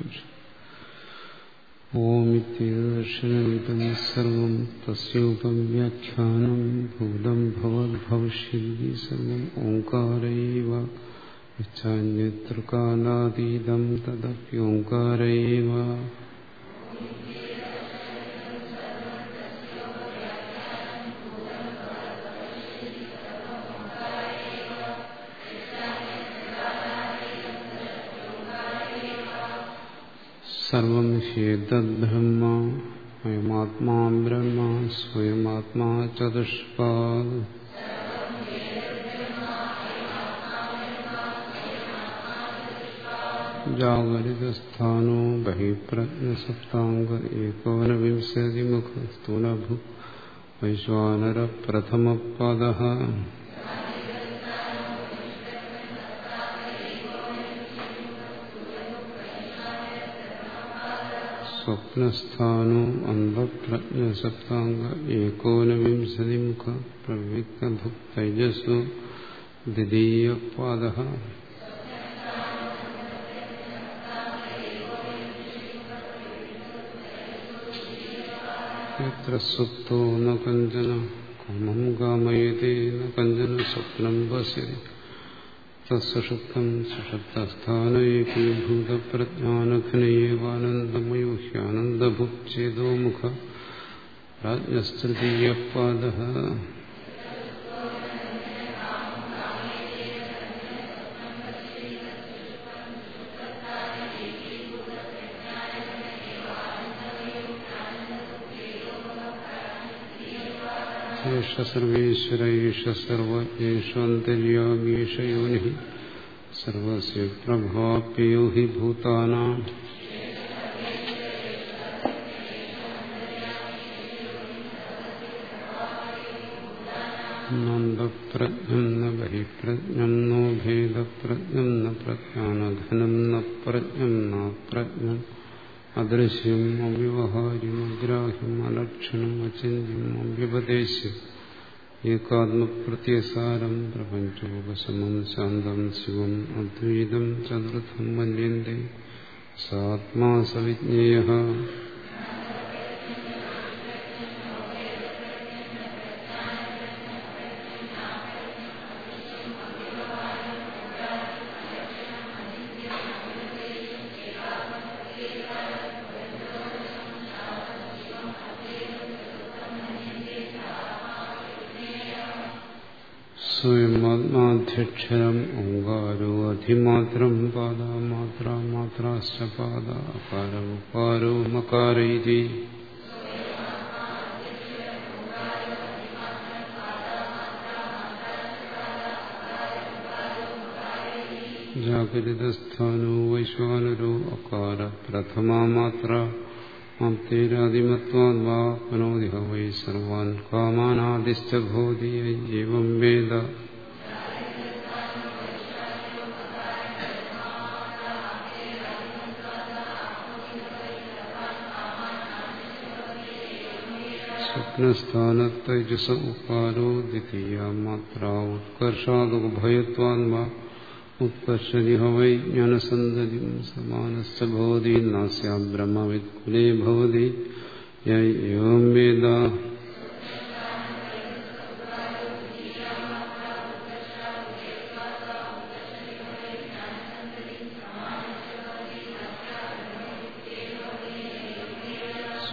മുണ്ടോപനിഷ ഓമിത്യദർശനമിതം സർവം തസ്യോപവ്യാഖ്യാനം ഭൂതം ഭവദ്ഭവിഷ്യതി സർവം യച്ഛാന്യത്ര കാലാതീതം തദപ്യോങ്കാരൈവ एतद्ब्रह्म अयमात्मा ब्रह्म स्वयमात्मा चतुष्पाद जागरितस्थानो बहिप्रज्ञसप्ताङ्ग एकोनविंशतिमुखस्थूलभु वैश्वानरप्रथमपदः। സ്വപ്നസ്ഥാനോ അന്ധപ്രജ്ഞസപ്താംഗ ഏകോനവിംശതിമുഖ പ്രവിക്തഭു തൈജസ്സു ദ്വിതീയപാദ യത്ര സുപ്തോ ന കഞ്ചന കാമം കാമയതേ ന കഞ്ചന സ്വപ്നം പശ്യതി തസുഷുപ്തം സുഷുപ്തസ്ഥാനേകീഭൂതപ്രജ്ഞാനഘനയേവാനന്ദമയോ ഹ്യാനന്ദഭുക്ചേതോമുഖ ഏഷ സർവേശ്വര ഏഷ സർവ ഏഷാന്തര്യാമീഷ യോനി സർവസ്യ പ്രഭാപ്യോ ഹി ഭൂതാനാം. നന്ദപ്രജ്ഞം ന ബഹിപ്രജ്ഞം നോ ഭേദപ്രജ്ഞം ന പ്രജ്ഞാനഘനം ന പ്രജ്ഞം ന പ്രജ്ഞം അദൃശ്യം അവ്യവഹാര്യം അഗ്രാഹ്യം അലക്ഷണം അചിന്യം അവ്യപദേശം ഏകാത്മപ്രത്യസാരം പ്രപഞ്ചോപശമം ശാന്തം ശിവം അദ്വൈതം ചതുർത്ഥം മന്യന്തെ സാത്മാ സവിജ്ഞേയ സ്വയമാത്മാധ്യക്ഷരം ഓങ്കാരോ അധിമാത്രം പാദമാത്ര മാത്ര പാദ അകാരോ മകാരീതി ജാഗരിതസ്ഥാനോ വൈശ്വാനരോ അകാര പ്രഥമാ മാത്ര. ആപ്തേരാദിമത്വാദ്വാപ്നോതി വൈ സർവാൻ കാമാനാദിശ്ചോതി ഏവം വേദ. സ്വപ്നസ്ഥാനത്തൈജസ ഉപാരോ ദ്വിതീയ മാത്ര ഉത്കർഷാദുഭയത്വാന്വ ഉത്കർഷരിഹ വൈ ജ്ഞാനസന്തതി സമാനശ്ച ഭവതി നാസ്യ ബ്രഹ്മവിത്കുലേ ഭവതി യം വേദ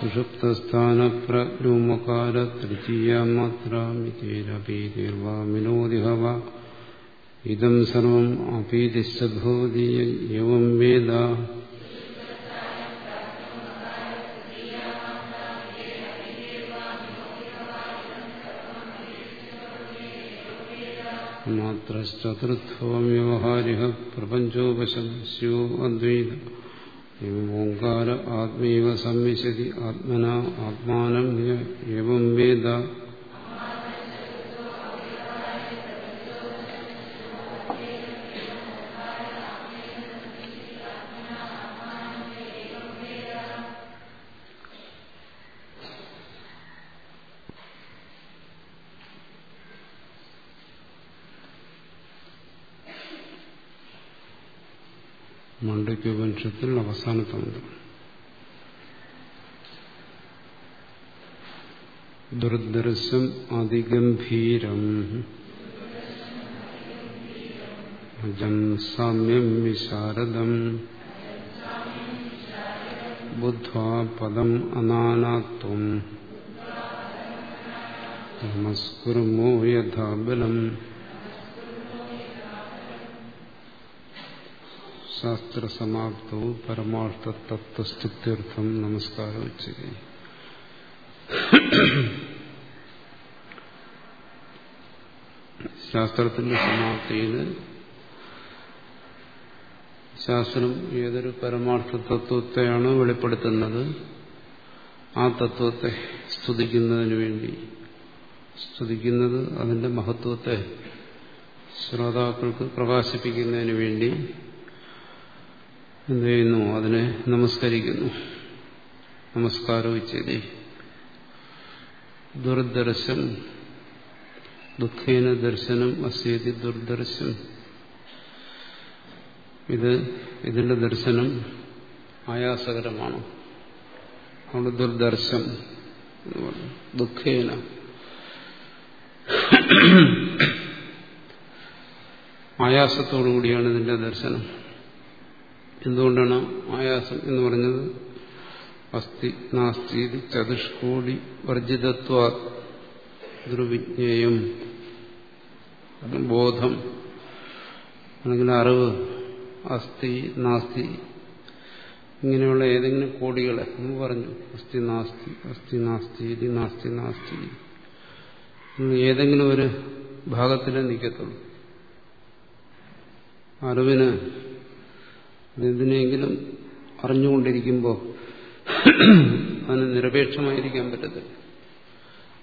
സുഷുപ്തസ്ഥാനപ്രൂമകാര തൃതീയ മാത്രമിതേരപീതിർവാമിനോദിഹ വ ഇതം സർവം അപീതിശ്ച ഭവതി യവം വേദ. മാത്രശ്ചതുർത്ഥോ വ്യവഹാരിക പ്രപഞ്ചോപശം സ്യോ അദ്വൈത. ഓങ്കാര ആത്മീവ സംവിശതി ആത്മന ആത്മാനം എവം വേദ മണ്ഡയ്ക്കുപനിഷത്തിൽ അവസാനത്തെ മന്ത്രം ദുർദർശം അതിഗംഭീരം. അജം സാമ്യം വിശാരദം. ബുദ്ധ്വാ പദം അനാനാത്വം. നമസ്കുർമോ യഥാ ശാസ്ത്രസമാപ്തവും പരമാർത്ഥ തത്വസ്തുത്യർത്ഥം നമസ്കാരം ഉച്ചയ്ക്ക് ശാസ്ത്രത്തിന്റെ സമാപ്തിയിൽ ശാസ്ത്രം ഏതൊരു പരമാർത്ഥ തത്വത്തെയാണോ വെളിപ്പെടുത്തുന്നത് ആ തത്വത്തെ സ്തുതിക്കുന്നതിന് വേണ്ടി. സ്തുതിക്കുന്നത് അതിന്റെ മഹത്വത്തെ ശ്രോതാക്കൾക്ക് പ്രകാശിപ്പിക്കുന്നതിന് വേണ്ടി. എന്ത് ചെയ്യുന്നു? അതിനെ നമസ്കരിക്കുന്നു. നമസ്കാരവിച്ചതി ദുർദർശം ദുഃഖേന ദർശനം അസ്യതി ദുർദർശം ഇത് ഇതിന്റെ ദർശനം ആയാസകരമാണ്. അവിടെ ദുർദർശം ദുഃഖേന. ആയാസത്തോടു കൂടിയാണ് ഇതിന്റെ ദർശനം. എന്തുകൊണ്ടാണ് ആയാസം എന്ന് പറഞ്ഞത്? അസ്ഥി നാസ്തി ചതുഷ്കോടി വർജിതത്വ ദുർവിജ്ഞേയം ബോധം. അല്ലെങ്കിൽ അറിവ്. അസ്ഥി നാസ്തി. ഇങ്ങനെയുള്ള ഏതെങ്കിലും കോടികളെ എന്ന് പറഞ്ഞു. അസ്ഥി നാസ്തി അസ്ഥി നാസ്തി നാസ്തി. നാസ്തി ഏതെങ്കിലും ഒരു ഭാഗത്തിലേ നിൽക്കത്തുള്ളൂ. അറിവിന് എന്തിനെങ്കിലും അറിഞ്ഞുകൊണ്ടിരിക്കുമ്പോൾ അതിന് നിരപേക്ഷമായിരിക്കാൻ പറ്റത്തില്ല.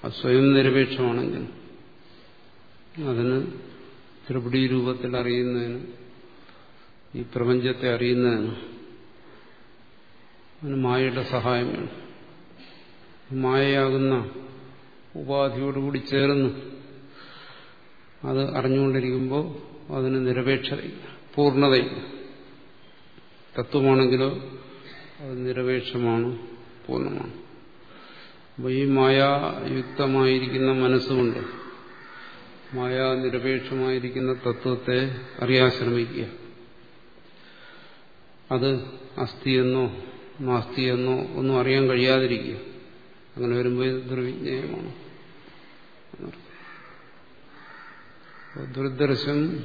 അത് സ്വയം നിരപേക്ഷമാണെങ്കിൽ അതിന് ത്രിപുടി രൂപത്തിൽ അറിയുന്നതിന് ഈ പ്രപഞ്ചത്തെ അറിയുന്നതിന് അതിന് മായയുടെ സഹായം വേണം. മായയാകുന്ന ഉപാധിയോടുകൂടി ചേർന്ന് അത് അറിഞ്ഞുകൊണ്ടിരിക്കുമ്പോൾ അതിന് നിരപേക്ഷതയില്ല പൂർണതയില്ല. തത്വമാണെങ്കിലോ അത് നിരപേക്ഷമാണ് പൂർണമാണ്. അപ്പോൾ ഈ മായായുക്തമായിരിക്കുന്ന മനസ്സുകൊണ്ട് മായാ നിരപേക്ഷമായിരിക്കുന്ന തത്വത്തെ അറിയാൻ ശ്രമിക്കുക. അത് അസ്ഥിയെന്നോ നാസ്തിയെന്നോ ഒന്നും അറിയാൻ കഴിയാതിരിക്കുക. അങ്ങനെ വരുമ്പോൾ ദുർവിജ്ഞേയമാണ്. ദുർദർശം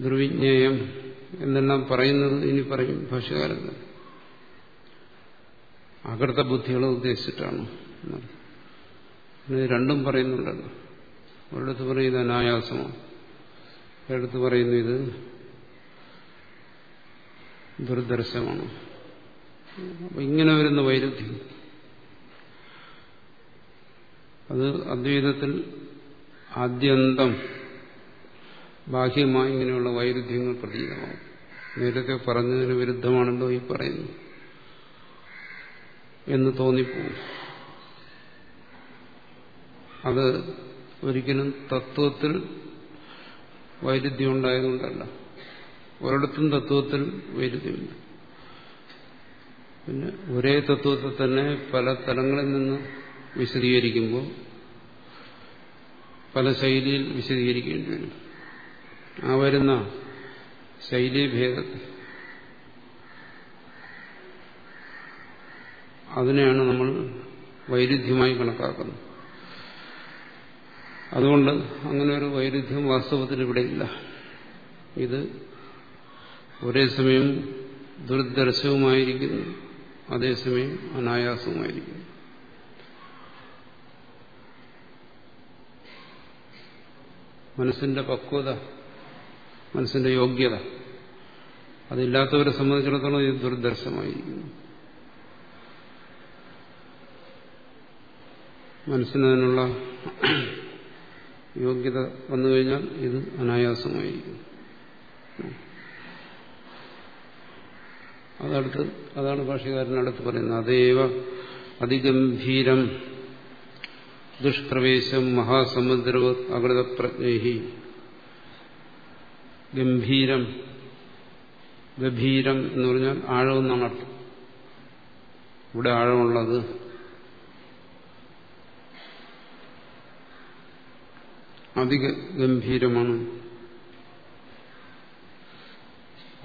ദുർവിജ്ഞേയം എന്നെല്ലാം പറയുന്നത് ഇനി പറയും ഭാഷകാരൻ അകൃത ബുദ്ധികളെ ഉദ്ദേശിച്ചിട്ടാണ് രണ്ടും പറയുന്നുണ്ടല്ലോ ഒരിടത്ത് പറയുന്നത് അനായാസമാണ്. ഒരിടത്ത് പറയുന്നു ഇത് ദുർദർശമാണ്. അപ്പൊ ഇങ്ങനെ വരുന്ന വൈരുദ്ധ്യം. അത് അദ്വൈതത്തിൽ ആദ്യന്തം ബാഹ്യമായി ഇങ്ങനെയുള്ള വൈരുദ്ധ്യങ്ങൾ പ്രതീകമാവും നേരത്തെ പറഞ്ഞതിന് വിരുദ്ധമാണല്ലോ ഈ പറയുന്നു എന്ന് തോന്നിപ്പോ അത് ഒരിക്കലും തത്വത്തിൽ വൈരുദ്ധ്യം ഉണ്ടായതുകൊണ്ടല്ല ഒരിടത്തും തത്വത്തിൽ വൈരുദ്ധ്യമില്ല. പിന്നെ ഒരേ തത്വത്തെ തന്നെ പല തലങ്ങളിൽ നിന്ന് വിശദീകരിക്കുമ്പോൾ പല ശൈലിയിൽ വിശദീകരിക്കേണ്ടി വരും. ആ വരുന്ന ശൈലീഭേദത്തെ അതിനെയാണ് നമ്മൾ വൈരുദ്ധ്യമായി കണക്കാക്കുന്നത്. അതുകൊണ്ട് അങ്ങനെ ഒരു വൈരുദ്ധ്യം വാസ്തവത്തിൽ ഇവിടെ ഇല്ല. ഇത് ഒരേ സമയം ദുർദർശവുമായിരിക്കുന്നു അതേസമയം അനായാസവുമായിരിക്കുന്നു. മനസ്സിന്റെ പക്വത മനസ്സിന്റെ യോഗ്യത. അതില്ലാത്തവരെ സംബന്ധിച്ചിടത്തോളം ഇത് ദുർദർശമായിരിക്കുന്നു മനസ്സിനതിനുള്ള യോഗ്യത വന്നു കഴിഞ്ഞാൽ ഇത് അനായാസമായിരിക്കും അതടുത്ത് അതാണ് ഭാഷകാരനടുത്ത് പറയുന്നത്. അതേവ അതിഗംഭീരം ദുഷ്പ്രവേശം മഹാസമുദ്രവ അകൃതപ്രജ്ഞി ഗംഭീരം ഗഭീരം എന്ന് പറഞ്ഞാൽ ആഴമെന്നാണ് അർത്ഥം. ഇവിടെ ആഴമുള്ളത്. അധിക ഗംഭീരമാണ്.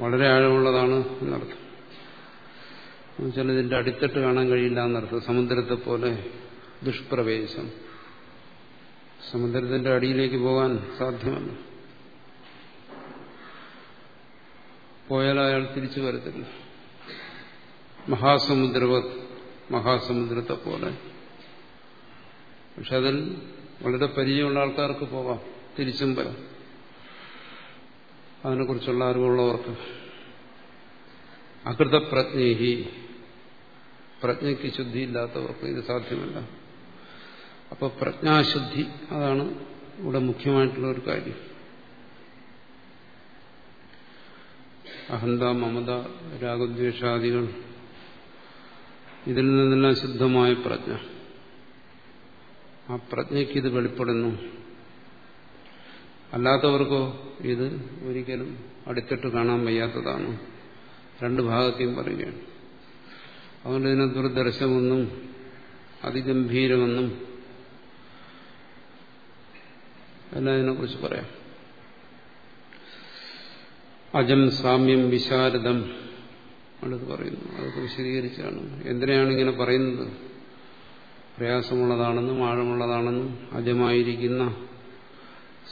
വളരെ ആഴമുള്ളതാണ് എന്നർത്ഥം എന്നുവെച്ചാൽ ഇതിന്റെ അടിത്തട്ട് കാണാൻ കഴിയില്ല എന്നർത്ഥം സമുദ്രത്തെ പോലെ ദുഷ്പ്രവേശം. സമുദ്രത്തിന്റെ അടിയിലേക്ക് പോകാൻ സാധ്യമല്ല. പോയാൽ അയാൾ തിരിച്ചു വരത്തില്ല. മഹാസമുദ്രവത് മഹാസമുദ്രത്തെ പോലെ. പക്ഷെ അതിൽ വളരെ പരിചയമുള്ള ആൾക്കാർക്ക് പോകാം തിരിച്ചും വരാം. അതിനെക്കുറിച്ചുള്ള അറിവുള്ളവർക്ക്. അകൃതപ്രജ്ഞേഹി പ്രജ്ഞയ്ക്ക് ശുദ്ധിയില്ലാത്തവർക്ക് ഇത് സാധ്യമല്ല. അപ്പൊ പ്രജ്ഞാശുദ്ധി അതാണ് ഇവിടെ മുഖ്യമായിട്ടുള്ള ഒരു കാര്യം. അഹന്ത മമത രാഗദ്വേഷാദികൾ. ഇതിൽ നിന്നെല്ലാം ശുദ്ധമായ പ്രജ്ഞ. ആ പ്രജ്ഞയ്ക്ക് ഇത് വെളിപ്പെടുന്നു. അല്ലാത്തവർക്കോ ഇത് ഒരിക്കലും അടുത്തിട്ട് കാണാൻ വയ്യാത്തതാണ്. രണ്ട് ഭാഗത്തെയും പറയുകയാണ്. അതുകൊണ്ട് ഇതിനെ ദുർദർശമെന്നും അതിഗംഭീരമെന്നും എല്ലാം ഇതിനെക്കുറിച്ച് പറയാം. അജം സാമ്യം വിശാരദം അടുത്ത് പറയുന്നു. അതൊക്കെ വിശദീകരിച്ചാണ്. എന്തിനാണ് ഇങ്ങനെ പറയുന്നത്? പ്രയാസമുള്ളതാണെന്നും ആഴമുള്ളതാണെന്നും അജമായിരിക്കുന്ന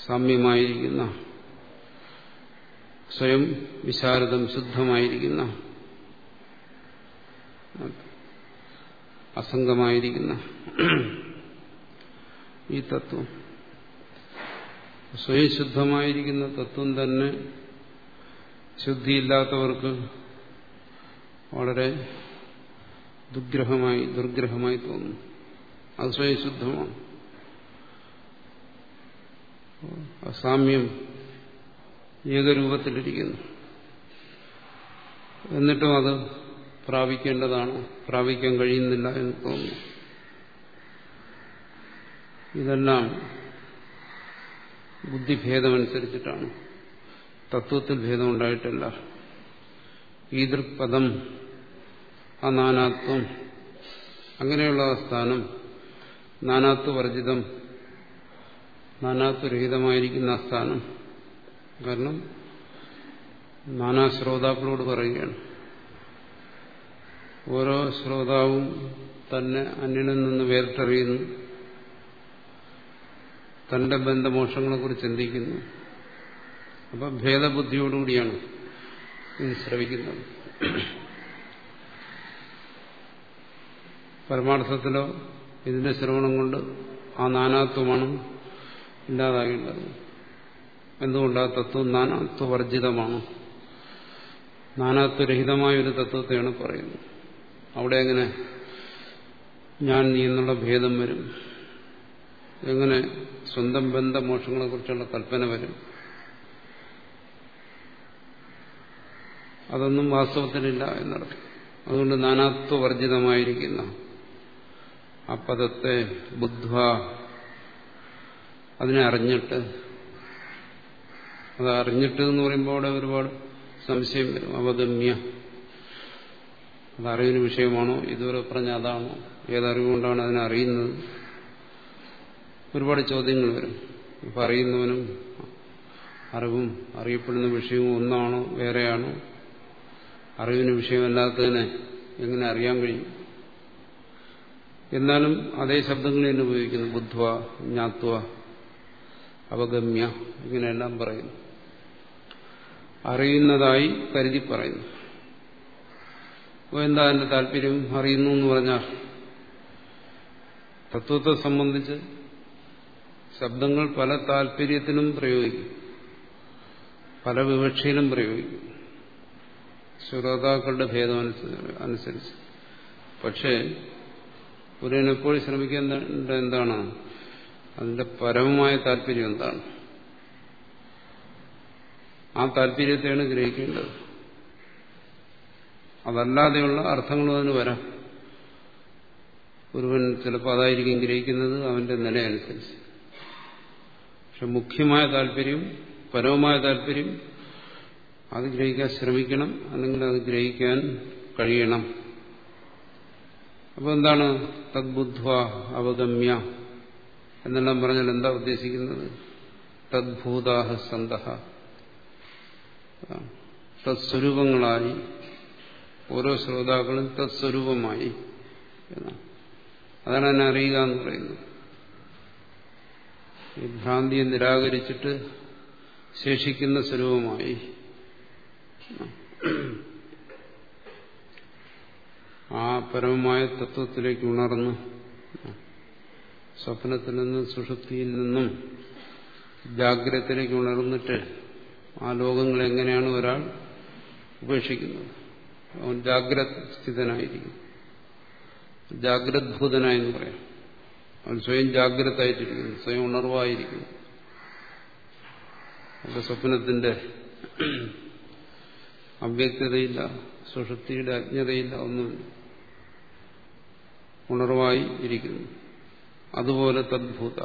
സാമ്യമായിരിക്കുന്ന സ്വയം വിശാരദം ശുദ്ധമായിരിക്കുന്ന അസംഗമായിരിക്കുന്ന ഈ തത്വം. സ്വയം ശുദ്ധമായിരിക്കുന്ന തത്വം തന്നെ ശുദ്ധിയില്ലാത്തവർക്ക് വളരെ ദുഗ്രഹമായി ദുർഗ്രഹമായി തോന്നുന്നു. അത് സ്വയം ശുദ്ധമാണ് അസാമ്യം ഏകരൂപത്തിലിരിക്കുന്നു. എന്നിട്ടും അത് പ്രാപിക്കേണ്ടതാണ്. പ്രാപിക്കാൻ കഴിയുന്നില്ല എന്ന് തോന്നുന്നു. ഇതെല്ലാം ബുദ്ധിഭേദമനുസരിച്ചിട്ടാണ്. തത്വത്തിൽ ഭേദമുണ്ടായിട്ടില്ല. ഈതൃപദം അനാനാത്വം അങ്ങനെയുള്ള സ്ഥാനം നാനാത്വവർജിതം നാനാത്വരഹിതമായിരിക്കുന്ന ആ സ്ഥാനം. കാരണം നാനാ ശ്രോതാക്കളോട് പറയുകയാണ്. ഓരോ ശ്രോതാവും തന്നെ അന്യനിൽ നിന്ന് വേറിട്ടറിയുന്നു. തന്റെ ബന്ധമോക്ഷങ്ങളെക്കുറിച്ച് ചിന്തിക്കുന്നു. അപ്പം ഭേദബുദ്ധിയോടുകൂടിയാണ് ഇത് ശ്രവിക്കുന്നത്. പരമാർത്ഥത്തിലോ ഇതിന്റെ ശ്രവണം കൊണ്ട് ആ നാനാത്വമാണ് ഇല്ലാതാകേണ്ടത്. എന്തുകൊണ്ട് തത്വം നാനാത്വവർജിതമാണ്? നാനാത്വരഹിതമായ ഒരു തത്വത്തെയാണ് പറയുന്നത്. അവിടെ എങ്ങനെ ഞാൻ നീ എന്നുള്ള ഭേദം വരും? എങ്ങനെ സ്വന്തം ബന്ധമോക്ഷങ്ങളെ കുറിച്ചുള്ള കൽപ്പന വരും? അതൊന്നും വാസ്തവത്തിലില്ല എന്നർത്ഥം. അതുകൊണ്ട് നാനാത്വവർജിതമായിരിക്കുന്ന ആ പദത്തെ ബുദ്ധ അതിനെ അറിഞ്ഞിട്ട് അത് അറിഞ്ഞിട്ട് എന്ന് പറയുമ്പോൾ അവിടെ ഒരുപാട് സംശയം വരും. അവഗമ്യ. അത് അറിവിന് വിഷയമാണോ? ഇതുവരെ പറഞ്ഞ അതാണോ? ഏതറിവുകൊണ്ടാണ് അതിനെ അറിയുന്നത്? ഒരുപാട് ചോദ്യങ്ങൾ വരും. ഇപ്പം അറിയുന്നവനും അറിവും അറിയപ്പെടുന്ന വിഷയവും ഒന്നാണോ? വേറെയാണോ? അറിവിന് വിഷയമല്ലാത്തതിനെ എങ്ങനെ അറിയാൻ കഴിയും? എന്നാലും അതേ ശബ്ദങ്ങൾ തന്നെ ഉപയോഗിക്കുന്നു. ബുദ്ധ്വ ജ്ഞാത്വ അവഗമ്യ ഇങ്ങനെയെല്ലാം പറയുന്നു. അറിയുന്നതായി കരുതി പറയുന്നു. അപ്പോൾ എന്താ എന്റെ താല്പര്യം? അറിയുന്നു എന്ന് പറഞ്ഞാൽ തത്വത്തെ സംബന്ധിച്ച് ശബ്ദങ്ങൾ പല താല്പര്യത്തിനും പ്രയോഗിക്കും. പല വിവക്ഷയിലും പ്രയോഗിക്കും. ശ്രോതാക്കളുടെ ഭേദം അനുസരിച്ച് പക്ഷേ ഗുരുവിനെപ്പോഴും ശ്രമിക്കേണ്ട എന്താണ്? അതിന്റെ പരമമായ താല്പര്യം എന്താണ്? ആ താല്പര്യത്തെയാണ് ഗ്രഹിക്കേണ്ടത്. അതല്ലാതെയുള്ള അർത്ഥങ്ങളും അതിന് വരാം. ഒരുവൻ ചിലപ്പോൾ അതായിരിക്കും ഗ്രഹിക്കുന്നത് അവന്റെ നിലയനുസരിച്ച്. പക്ഷെ മുഖ്യമായ താല്പര്യം പരമമായ താല്പര്യം അത് ഗ്രഹിക്കാൻ ശ്രമിക്കണം അല്ലെങ്കിൽ അത് ഗ്രഹിക്കാൻ കഴിയണം. അപ്പോൾ എന്താണ് തദ്ബുദ്ധ്വ അവഗമ്യ എന്നെല്ലാം പറഞ്ഞാൽ എന്താ ഉദ്ദേശിക്കുന്നത്? തദ്ഭൂതാഹ സന്ത തത്സ്വരൂപങ്ങളായി ഓരോ ശ്രോതാക്കളും തത്സ്വരൂപമായി അതാണ് എന്നെ അറിയുക എന്ന് പറയുന്നത്. ഈ ഭ്രാന്തിയെ നിരാകരിച്ചിട്ട് ശേഷിക്കുന്ന സ്വരൂപമായി ആ പരമമായ തത്വത്തിലേക്ക് ഉണർന്ന് സ്വപ്നത്തിൽ നിന്നും സുഷുപ്തിയിൽ നിന്നും ജാഗ്രതത്തിലേക്ക് ഉണർന്നിട്ട് ആ ലോകങ്ങൾ എങ്ങനെയാണ് ഒരാൾ ഉപേക്ഷിക്കുന്നത്? അവൻ ജാഗ്രത സ്ഥിതനായിരിക്കും ജാഗ്രത്ഭൂതനായെന്ന് പറയാം. അവൻ സ്വയം ജാഗ്രതായിട്ടിരിക്കുന്നു സ്വയം ഉണർവായിരിക്കുന്നു. അവിടെ സ്വപ്നത്തിന്റെ അവ്യക്തതയില്ല സുഷുപ്തിയുടെ അജ്ഞതയില്ല ഒന്നുമില്ല ഉണർവായി ഇരിക്കുന്നു. അതുപോലെ തദ്ഭൂത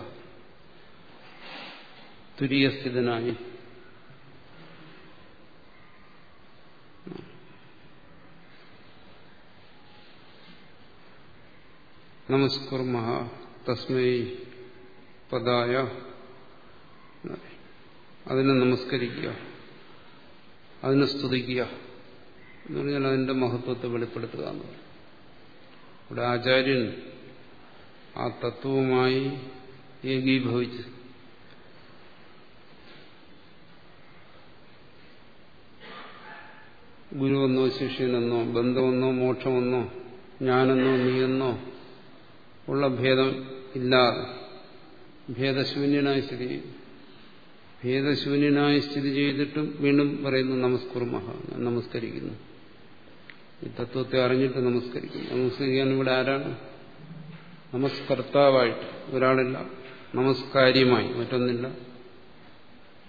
തുര്യസ്ഥിതനായി. നമസ്കുർമ തസ്മൈ പദായ. അതിനെ നമസ്കരിക്കുക. അതിനെ സ്തുതിക്കുക എന്ന് പറഞ്ഞാൽ അതിന്റെ മഹത്വത്തെ വെളിപ്പെടുത്തുക എന്ന് പറയും ഇവിടെ ആചാര്യൻ ആ തത്വവുമായി ഏകീഭവിച്ച് ഗുരുവെന്നോ ശിഷ്യനെന്നോ ബന്ധമെന്നോ മോക്ഷമെന്നോ ഞാനെന്നോ നീയെന്നോ ഉള്ള ഭേദം ഇല്ലാതെ ഭേദശൂന്യനായി സ്ഥിതി ചെയ്യും ഭേദശൂന്യനായി സ്ഥിതി ചെയ്തിട്ടും വീണ്ടും പറയുന്നു നമസ്കുർമഹ ഞാൻ നമസ്കരിക്കുന്നു. ഈ തത്വത്തെ അറിഞ്ഞിട്ട് നമസ്കരിക്കുന്നു. നമസ്കരിക്കാൻ ഇവിടെ ആരാണ്? നമസ്കർത്താവായിട്ട് ഒരാളില്ല. നമസ്കാര്യമായി മറ്റൊന്നില്ല.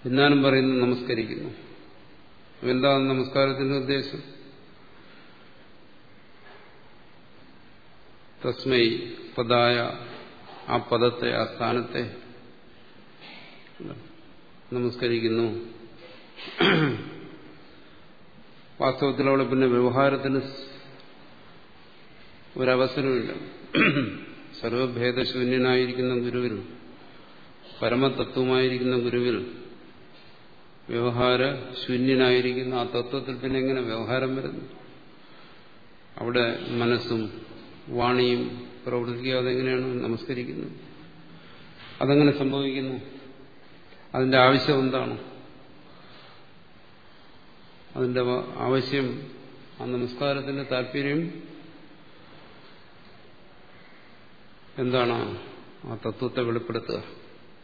എന്നാലും പറയുന്നു നമസ്കരിക്കുന്നു. എന്താണ് നമസ്കാരത്തിന്റെ ഉദ്ദേശം? തസ്മൈ പദായ ആ പദത്തെ ആ സ്ഥാനത്തെ. നമസ്കരിക്കുന്നു. വാസ്തവത്തിൽ അവിടെ പിന്നെ വ്യവഹാരത്തിന് ഒരവസരമില്ല സർവഭേദശൂന്യനായിരിക്കുന്ന ഗുരുവിൽ പരമതത്വമായിരിക്കുന്ന ഗുരുവിൽ വ്യവഹാര ശൂന്യനായിരിക്കുന്ന ആ തത്വത്തിൽ പിന്നെ എങ്ങനെ വ്യവഹാരം വരുന്നു? അവിടെ മനസ്സും വാണിയും പ്രവർത്തിക്കുക അതെങ്ങനെയാണ് നമസ്കരിക്കുന്നത്? അതങ്ങനെ സംഭവിക്കുന്നു. അതിന്റെ ആവശ്യം എന്താണ്? അതിന്റെ ആവശ്യം ആ നമസ്കാരത്തിന്റെ താല്പര്യം എന്താണ്? ആ തത്വത്തെ വെളിപ്പെടുത്തുക.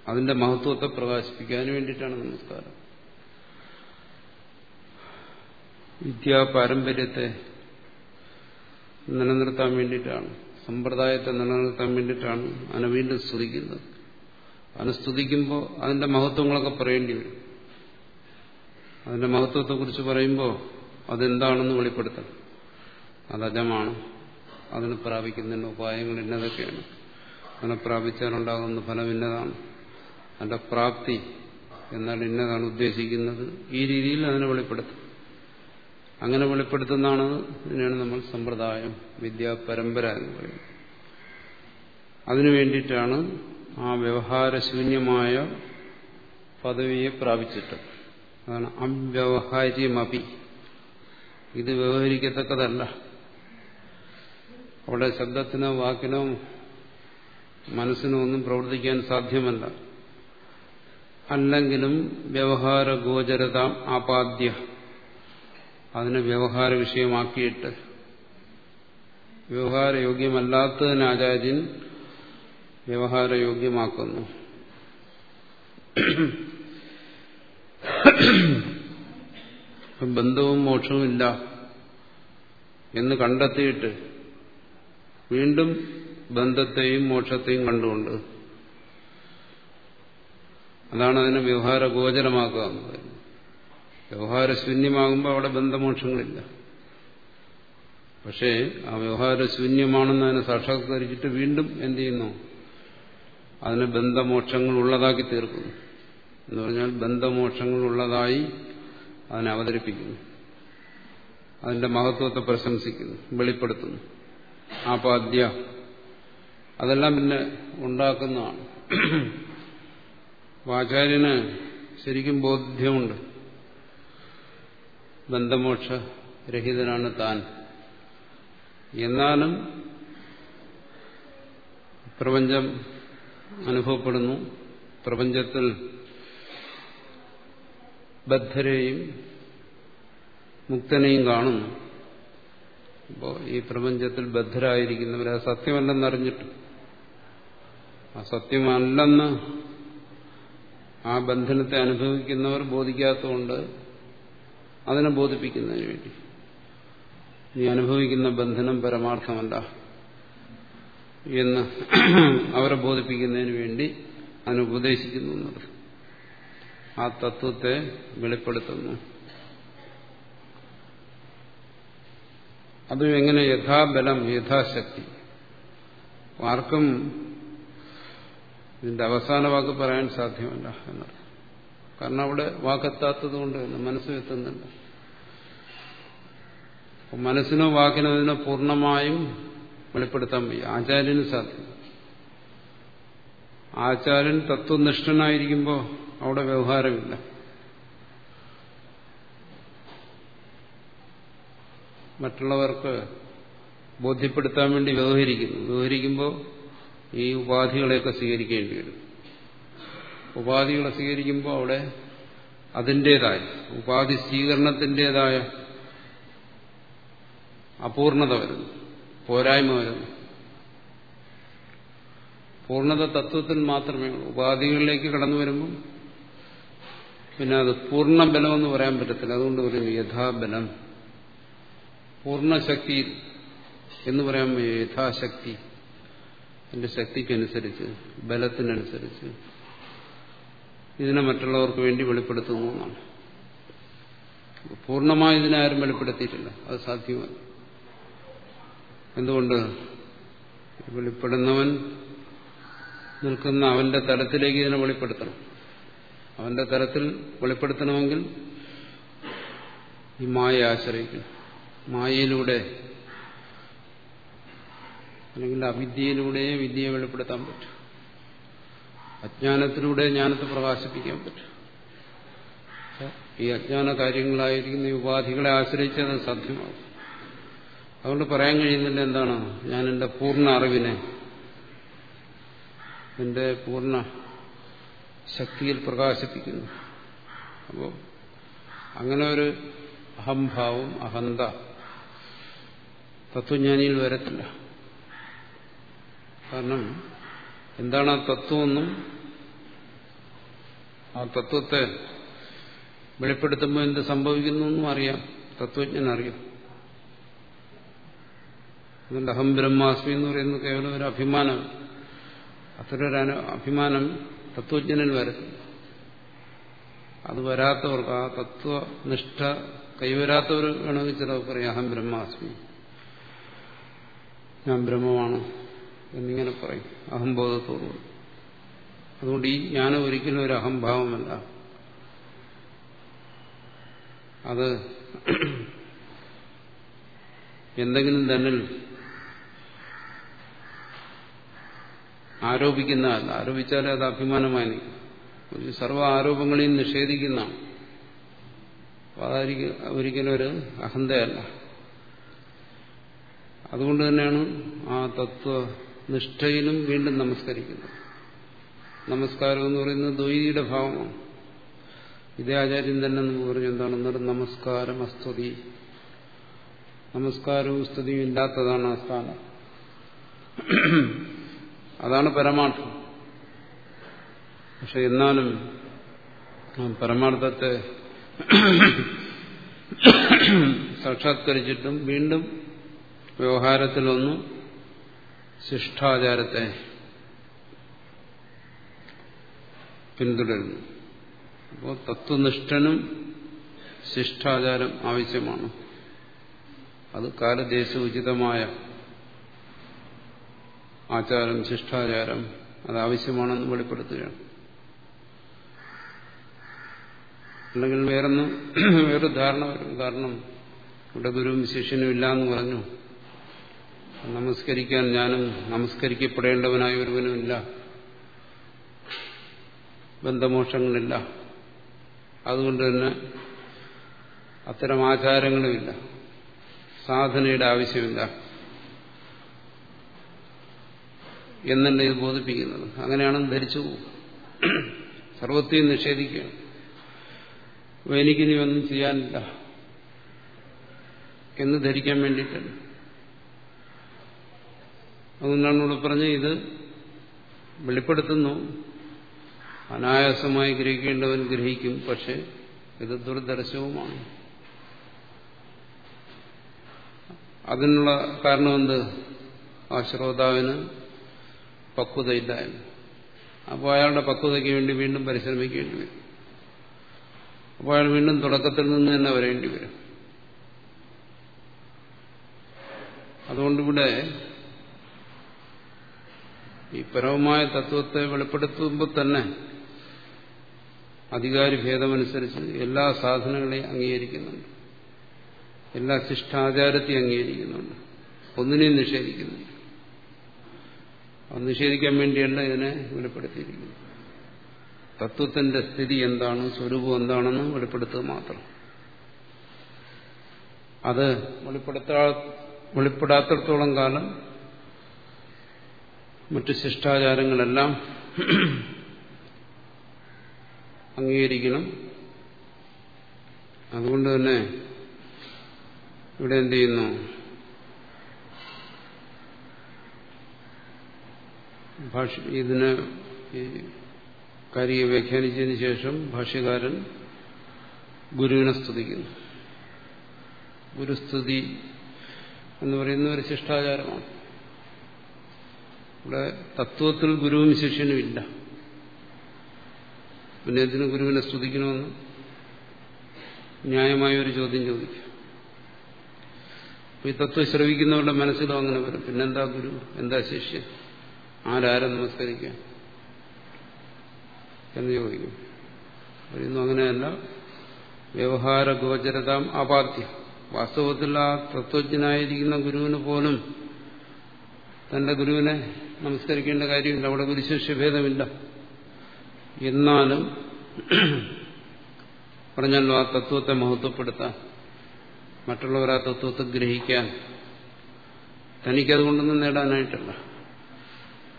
അതിന്റെ മഹത്വത്തെ പ്രകാശിപ്പിക്കാൻ വേണ്ടിയിട്ടാണ് നമസ്കാരം വിദ്യാ പാരമ്പര്യത്തെ നിലനിർത്താൻ വേണ്ടിയിട്ടാണ് സമ്പ്രദായത്തെ നിലനിർത്താൻ വേണ്ടിയിട്ടാണ് അതിനെ വീണ്ടും അതിനെ സ്തുതിക്കുമ്പോൾ അതിന്റെ മഹത്വങ്ങളൊക്കെ പറയേണ്ടി വരും. അതിന്റെ മഹത്വത്തെക്കുറിച്ച് പറയുമ്പോൾ അതെന്താണെന്ന് വെളിപ്പെടുത്തണം. അത് അജമാണ് അതിന് പ്രാപിക്കുന്നതിന് ഉപായങ്ങൾ ഇന്നതൊക്കെയാണ്. അതിനെ പ്രാപിച്ചാലുണ്ടാകുന്ന ഫലം ഇന്നതാണ്. അതിന്റെ പ്രാപ്തി എന്നാൽ ഇന്നതാണ് ഉദ്ദേശിക്കുന്നത്. ഈ രീതിയിൽ അതിനെ വെളിപ്പെടുത്തും അങ്ങനെ വെളിപ്പെടുത്തുന്നതാണ് ഇതിനാണ് നമ്മൾ സമ്പ്രദായം വിദ്യാപരമ്പര എന്ന് പറയുന്നത്. അതിനു വേണ്ടിയിട്ടാണ് ആ വ്യവഹാരശൂന്യമായ പദവിയെ പ്രാപിച്ചിട്ട്. അതാണ് അവ്യവഹാര്യമപി ഇത് വ്യവഹരിക്കത്തക്കതല്ല. അവിടെ ശബ്ദത്തിനോ വാക്കിനോ മനസ്സിനോ ഒന്നും പ്രവർത്തിക്കാൻ സാധ്യമല്ല. അല്ലെങ്കിലും വ്യവഹാര ഗോചരത ആപാദ്യ. അതിനെ വ്യവഹാര വിഷയമാക്കിയിട്ട് വ്യവഹാരയോഗ്യമല്ലാത്തതിന് ആചാര്യൻ വ്യവഹാരയോഗ്യമാക്കുന്നു. ബന്ധവും മോക്ഷവും ഇല്ല എന്ന് കണ്ടെത്തിയിട്ട് വീണ്ടും ബന്ധത്തെയും മോക്ഷത്തെയും കണ്ടുകൊണ്ട് അതാണ് അതിനെ വ്യവഹാര ഗോചരമാക്കുക എന്ന് പറയുന്നത്. വ്യവഹാരശൂന്യമാകുമ്പോൾ അവിടെ ബന്ധമോക്ഷങ്ങളില്ല. പക്ഷേ ആ വ്യവഹാരശൂന്യമാണെന്ന് അതിനെ സാക്ഷാത്കരിച്ചിട്ട് വീണ്ടും എന്ത് ചെയ്യുന്നു? അതിന് ബന്ധമോക്ഷങ്ങൾ ഉള്ളതാക്കി തീർക്കുന്നു. എന്ന് പറഞ്ഞാൽ ബന്ധമോക്ഷങ്ങൾ ഉള്ളതായി അതിനെ അവതരിപ്പിക്കുന്നു. അതിന്റെ മഹത്വത്തെ പ്രശംസിക്കുന്നു വെളിപ്പെടുത്തുന്നു. ആപാദ്യ. അതെല്ലാം പിന്നെ ഉണ്ടാക്കുന്നതാണ്. ആചാര്യന് ശരിക്കും ബോധ്യമുണ്ട്. ബന്ധമോക്ഷ രഹിതനാണ് താൻ. എന്നാലും പ്രപഞ്ചം അനുഭവപ്പെടുന്നു. പ്രപഞ്ചത്തിൽ ബദ്ധരെയും മുക്തനെയും കാണുന്നു. അപ്പോൾ ഈ പ്രപഞ്ചത്തിൽ ബദ്ധരായിരിക്കുന്നവർ ബദ്ധരായിരിക്കുന്നവരെ സത്യമല്ലെന്നറിഞ്ഞിട്ട് ആ സത്യമല്ലെന്ന് ആ ബന്ധനത്തെ അനുഭവിക്കുന്നവർ ബോധിക്കാത്തതുകൊണ്ട് അതിനെ ബോധിപ്പിക്കുന്നതിന് വേണ്ടി. നീ അനുഭവിക്കുന്ന ബന്ധനം പരമാർത്ഥമല്ല. എന്ന് അവരെ ബോധിപ്പിക്കുന്നതിന് വേണ്ടി അതിനുപദേശിക്കുന്നു ആ തത്വത്തെ വെളിപ്പെടുത്തുന്നു. അതും എങ്ങനെ യഥാബലം യഥാശക്തി? ആർക്കും ഇതിന്റെ അവസാന വാക്ക് പറയാൻ സാധ്യമല്ല എന്നറിയാം കാരണം അവിടെ വാക്കെത്താത്തത് കൊണ്ട് തന്നെ മനസ്സും എത്തുന്നില്ല. മനസ്സിനോ വാക്കിനോ ഇതിനെ പൂർണമായും വെളിപ്പെടുത്താൻ വയ്യ. ആചാര്യന് സാധ്യം ആചാര്യൻ തത്വനിഷ്ഠനായിരിക്കുമ്പോൾ അവിടെ വ്യവഹാരമില്ല. മറ്റുള്ളവർക്ക് ബോധ്യപ്പെടുത്താൻ വേണ്ടി വ്യവഹരിക്കുന്നു. വ്യവഹരിക്കുമ്പോൾ ഈ ഉപാധികളെയൊക്കെ സ്വീകരിക്കേണ്ടി വരും. ഉപാധികളെ സ്വീകരിക്കുമ്പോൾ അവിടെ അതിന്റെതായ ഉപാധി സ്വീകരണത്തിന്റെതായ അപൂർണത വരുന്നു. പോരായ്മ വരുന്നു. പൂർണത തത്വത്തിൽ മാത്രമേ ഉള്ളൂ. ഉപാധികളിലേക്ക് കടന്നു വരുമ്പം പിന്നെ അത് പൂർണ ബലമെന്ന് പറയാൻ പറ്റത്തില്ല. അതുകൊണ്ട് പറയുന്നു യഥാബലം. പൂർണശക്തി എന്ന് പറയാൻ യഥാശക്തി. എന്റെ ശക്തിക്കനുസരിച്ച് ബലത്തിനനുസരിച്ച്. ഇതിനെ മറ്റുള്ളവർക്ക് വേണ്ടി വെളിപ്പെടുത്തുന്നു എന്നാണ് പൂർണമായി ഇതിനെ ആരും വെളിപ്പെടുത്തിയിട്ടില്ല. അത് സാധ്യമല്ല. എന്തുകൊണ്ട്? വെളിപ്പെടുന്നവൻ നിൽക്കുന്ന അവന്റെ തലത്തിലേക്ക് ഇതിനെ വെളിപ്പെടുത്തണം. അവന്റെ തലത്തിൽ വെളിപ്പെടുത്തണമെങ്കിൽ ഈ മായ ആശ്രയിക്കണം. മായയിലൂടെ അല്ലെങ്കിൽ അവിദ്യയിലൂടെ വിദ്യയെ വെളിപ്പെടുത്താൻ പറ്റും. അജ്ഞാനത്തിലൂടെ ജ്ഞാനത്തെ പ്രകാശിപ്പിക്കാൻ പറ്റും. ഈ അജ്ഞാന കാര്യങ്ങളായിരിക്കുന്ന ഉപാധികളെ ആശ്രയിച്ച് അത് സാധ്യമാകും. അതുകൊണ്ട് പറയാൻ കഴിയുന്നില്ല എന്താണ്? ഞാൻ എന്റെ പൂർണ അറിവിനെ എന്റെ പൂർണ ശക്തിയിൽ പ്രകാശിപ്പിക്കുന്നു. അപ്പോൾ അങ്ങനെ ഒരു അഹംഭാവം അഹന്ത തത്വജ്ഞാനിയിൽ വരത്തില്ല. കാരണം എന്താണ് ആ തത്വമെന്നും ആ തത്വത്തെ വെളിപ്പെടുത്തുമ്പോൾ എന്ത് സംഭവിക്കുന്നു എന്നും അറിയാം. തത്വജ്ഞൻ അറിയാം. അതുകൊണ്ട് അഹം ബ്രഹ്മാസ്മി എന്ന് പറയുന്നത് കേവലം ഒരു അഭിമാനം അത്തരൊരു അഭിമാനം തത്വജ്ഞനിൽ വരത്തില്ല അത് വരാത്തവർക്ക് ആ തത്വനിഷ്ഠ കൈവരാത്തവർ വേണമെങ്കിൽ ചിലർ പറയാം അഹം ബ്രഹ്മാസ്മി. ഞാൻ ബ്രഹ്മമാണ് എന്നിങ്ങനെ പറയും അഹംബോധത്തോടുകൂടി അതുകൊണ്ട് ഈ ജ്ഞാനം ഒരിക്കലും ഒരു അഹംഭാവമല്ല. അത് എന്തെങ്കിലും തന്നിൽ ആരോപിക്കുന്നതല്ല ആരോപിച്ചാലേ അത് അഭിമാനമായി നിൽക്കും. സർവ ആരോപങ്ങളെയും നിഷേധിക്കുന്നതാണ് അതായിരിക്കും ഒരിക്കലും ഒരു അഹന്തയല്ല. അതുകൊണ്ട് തന്നെയാണ് ആ തത്വ തത്വനിഷ്ഠയിലും വീണ്ടും നമസ്കരിക്കുന്നത്. നമസ്കാരം എന്ന് പറയുന്നത് ദ്വൈതിയുടെ ഭാവമാണ്. ഇതേ ആചാര്യൻ തന്നെ നമുക്ക് പറഞ്ഞു എന്താണ്? എന്നൊരു നമസ്കാരം അസ്തുതി. നമസ്കാരവും സ്തുതിയും ഇല്ലാത്തതാണ് ആ സ്ഥാനം. അതാണ് പരമാർത്ഥം. പക്ഷെ എന്നാലും പരമാർത്ഥത്തെ സാക്ഷാത്കരിച്ചിട്ടും വീണ്ടും വ്യവഹാരത്തിലൊന്നും ശിഷ്ടാചാരത്തെ പിന്തുടരുന്നു. അപ്പോൾ തത്വനിഷ്ഠനും ശിഷ്ടാചാരം ആവശ്യമാണ്. അത് കാലദേശോചിതമായ ആചാരം ശിഷ്ടാചാരം അത് ആവശ്യമാണെന്ന് വെളിപ്പെടുത്തുകയാണ്. അല്ലെങ്കിൽ വേറൊന്നും വേറെ ധാരണ വരും. കാരണം ഇവിടെ ഗുരുവും ശിഷ്യനും ഇല്ല എന്ന് പറഞ്ഞു. നമസ്കരിക്കാൻ ഞാനും നമസ്കരിക്കപ്പെടേണ്ടവനായ ഒരുവനുമില്ല ബന്ധമോക്ഷങ്ങളില്ല. അതുകൊണ്ട് തന്നെ അത്തരം ആചാരങ്ങളുമില്ല സാധനയുടെ ആവശ്യമില്ല. എന്നല്ല ഇത് ബോധിപ്പിക്കുന്നത്. അങ്ങനെയാണെന്ന് ധരിച്ചു സർവത്തെയും നിഷേധിക്കുകയാണ്. അപ്പോൾ എനിക്കിനി ഒന്നും ചെയ്യാനില്ല. എന്ന് ധരിക്കാൻ വേണ്ടിയിട്ടല്ല അതുകൊണ്ടാണ് ഇവിടെ പറഞ്ഞ് ഇത് വെളിപ്പെടുത്തുന്നു. അനായാസമായി ഗ്രഹിക്കേണ്ടവൻ ഗ്രഹിക്കും പക്ഷെ ഇത് ദുർദർശവുമാണ്. അതിനുള്ള കാരണമെന്ത്? ആ ശ്രോതാവിന് പക്വതയില്ലായ്മ അപ്പോൾ അയാളുടെ പക്വതയ്ക്ക് വേണ്ടി വീണ്ടും പരിശ്രമിക്കേണ്ടി വരും. അപ്പോൾ അയാൾ വീണ്ടും തുടക്കത്തിൽ നിന്ന് തന്നെ വരേണ്ടി വരും. അതുകൊണ്ടിവിടെ ഈ പരമമായ തത്വത്തെ വെളിപ്പെടുത്തുമ്പോൾ തന്നെ അധികാരി ഭേദമനുസരിച്ച് എല്ലാ സാധനങ്ങളെയും അംഗീകരിക്കുന്നുണ്ട്. എല്ലാ ശിഷ്ടാചാരത്തെയും അംഗീകരിക്കുന്നുണ്ട്. ഒന്നിനെയും നിഷേധിക്കുന്നുണ്ട്. അത് നിഷേധിക്കാൻ വേണ്ടിയല്ല ഇതിനെ വെളിപ്പെടുത്തിയിരിക്കുന്നത്. തത്വത്തിന്റെ സ്ഥിതി എന്താണ് സ്വരൂപം എന്താണെന്ന് വെളിപ്പെടുത്തുക മാത്രം. അത് വെളിപ്പെടുത്താ വെളിപ്പെടാത്തിടത്തോളം കാലം മറ്റ് ശിഷ്ടാചാരങ്ങളെല്ലാം അംഗീകരിക്കണം. അതുകൊണ്ട് തന്നെ ഇവിടെ എന്ത് ചെയ്യുന്നു? ഭാഷ ഇതിന് ഈ കാര്യം വ്യാഖ്യാനിച്ചതിന് ശേഷം ഭാഷ്യകാരൻ ഗുരുവിനെ സ്തുതിക്കുന്നു. ഗുരുസ്തുതി എന്ന് പറയുന്ന ഒരു ശിഷ്ടാചാരമാണ്. ഇവിടെ തത്വത്തിൽ ഗുരുവും ശിഷ്യനും ഇല്ല. പിന്നെ എന്തിനു ഗുരുവിനെ സ്തുതിക്കണമെന്ന്? ന്യായമായ ഒരു ചോദ്യം ചോദിക്കും. ഈ തത്വം ശ്രവിക്കുന്നവരുടെ മനസ്സിലും അങ്ങനെ വരും. പിന്നെന്താ ഗുരു? എന്താ ശിഷ്യൻ ആരാരെ നമസ്കരിക്കാൻ എന്ന് ചോദിക്കും. പറയുന്നു അങ്ങനെയല്ല. വ്യവഹാര ഗോചരതാം അപാദ്യം വാസ്തവത്തിൽ ആ തത്വജ്ഞനായിരിക്കുന്ന ഗുരുവിന് പോലും തന്റെ ഗുരുവിനെ നമസ്കരിക്കേണ്ട കാര്യമില്ല. അവിടെ ഗുരുശിഷ്യഭേദമില്ല എന്നാലും പറഞ്ഞല്ലോ ആ തത്വത്തെ മഹത്വപ്പെടുത്താൻ മറ്റുള്ളവർ ആ തത്വത്തെ ഗ്രഹിക്കാൻ. തനിക്കതുകൊണ്ടൊന്നും നേടാനായിട്ടല്ല.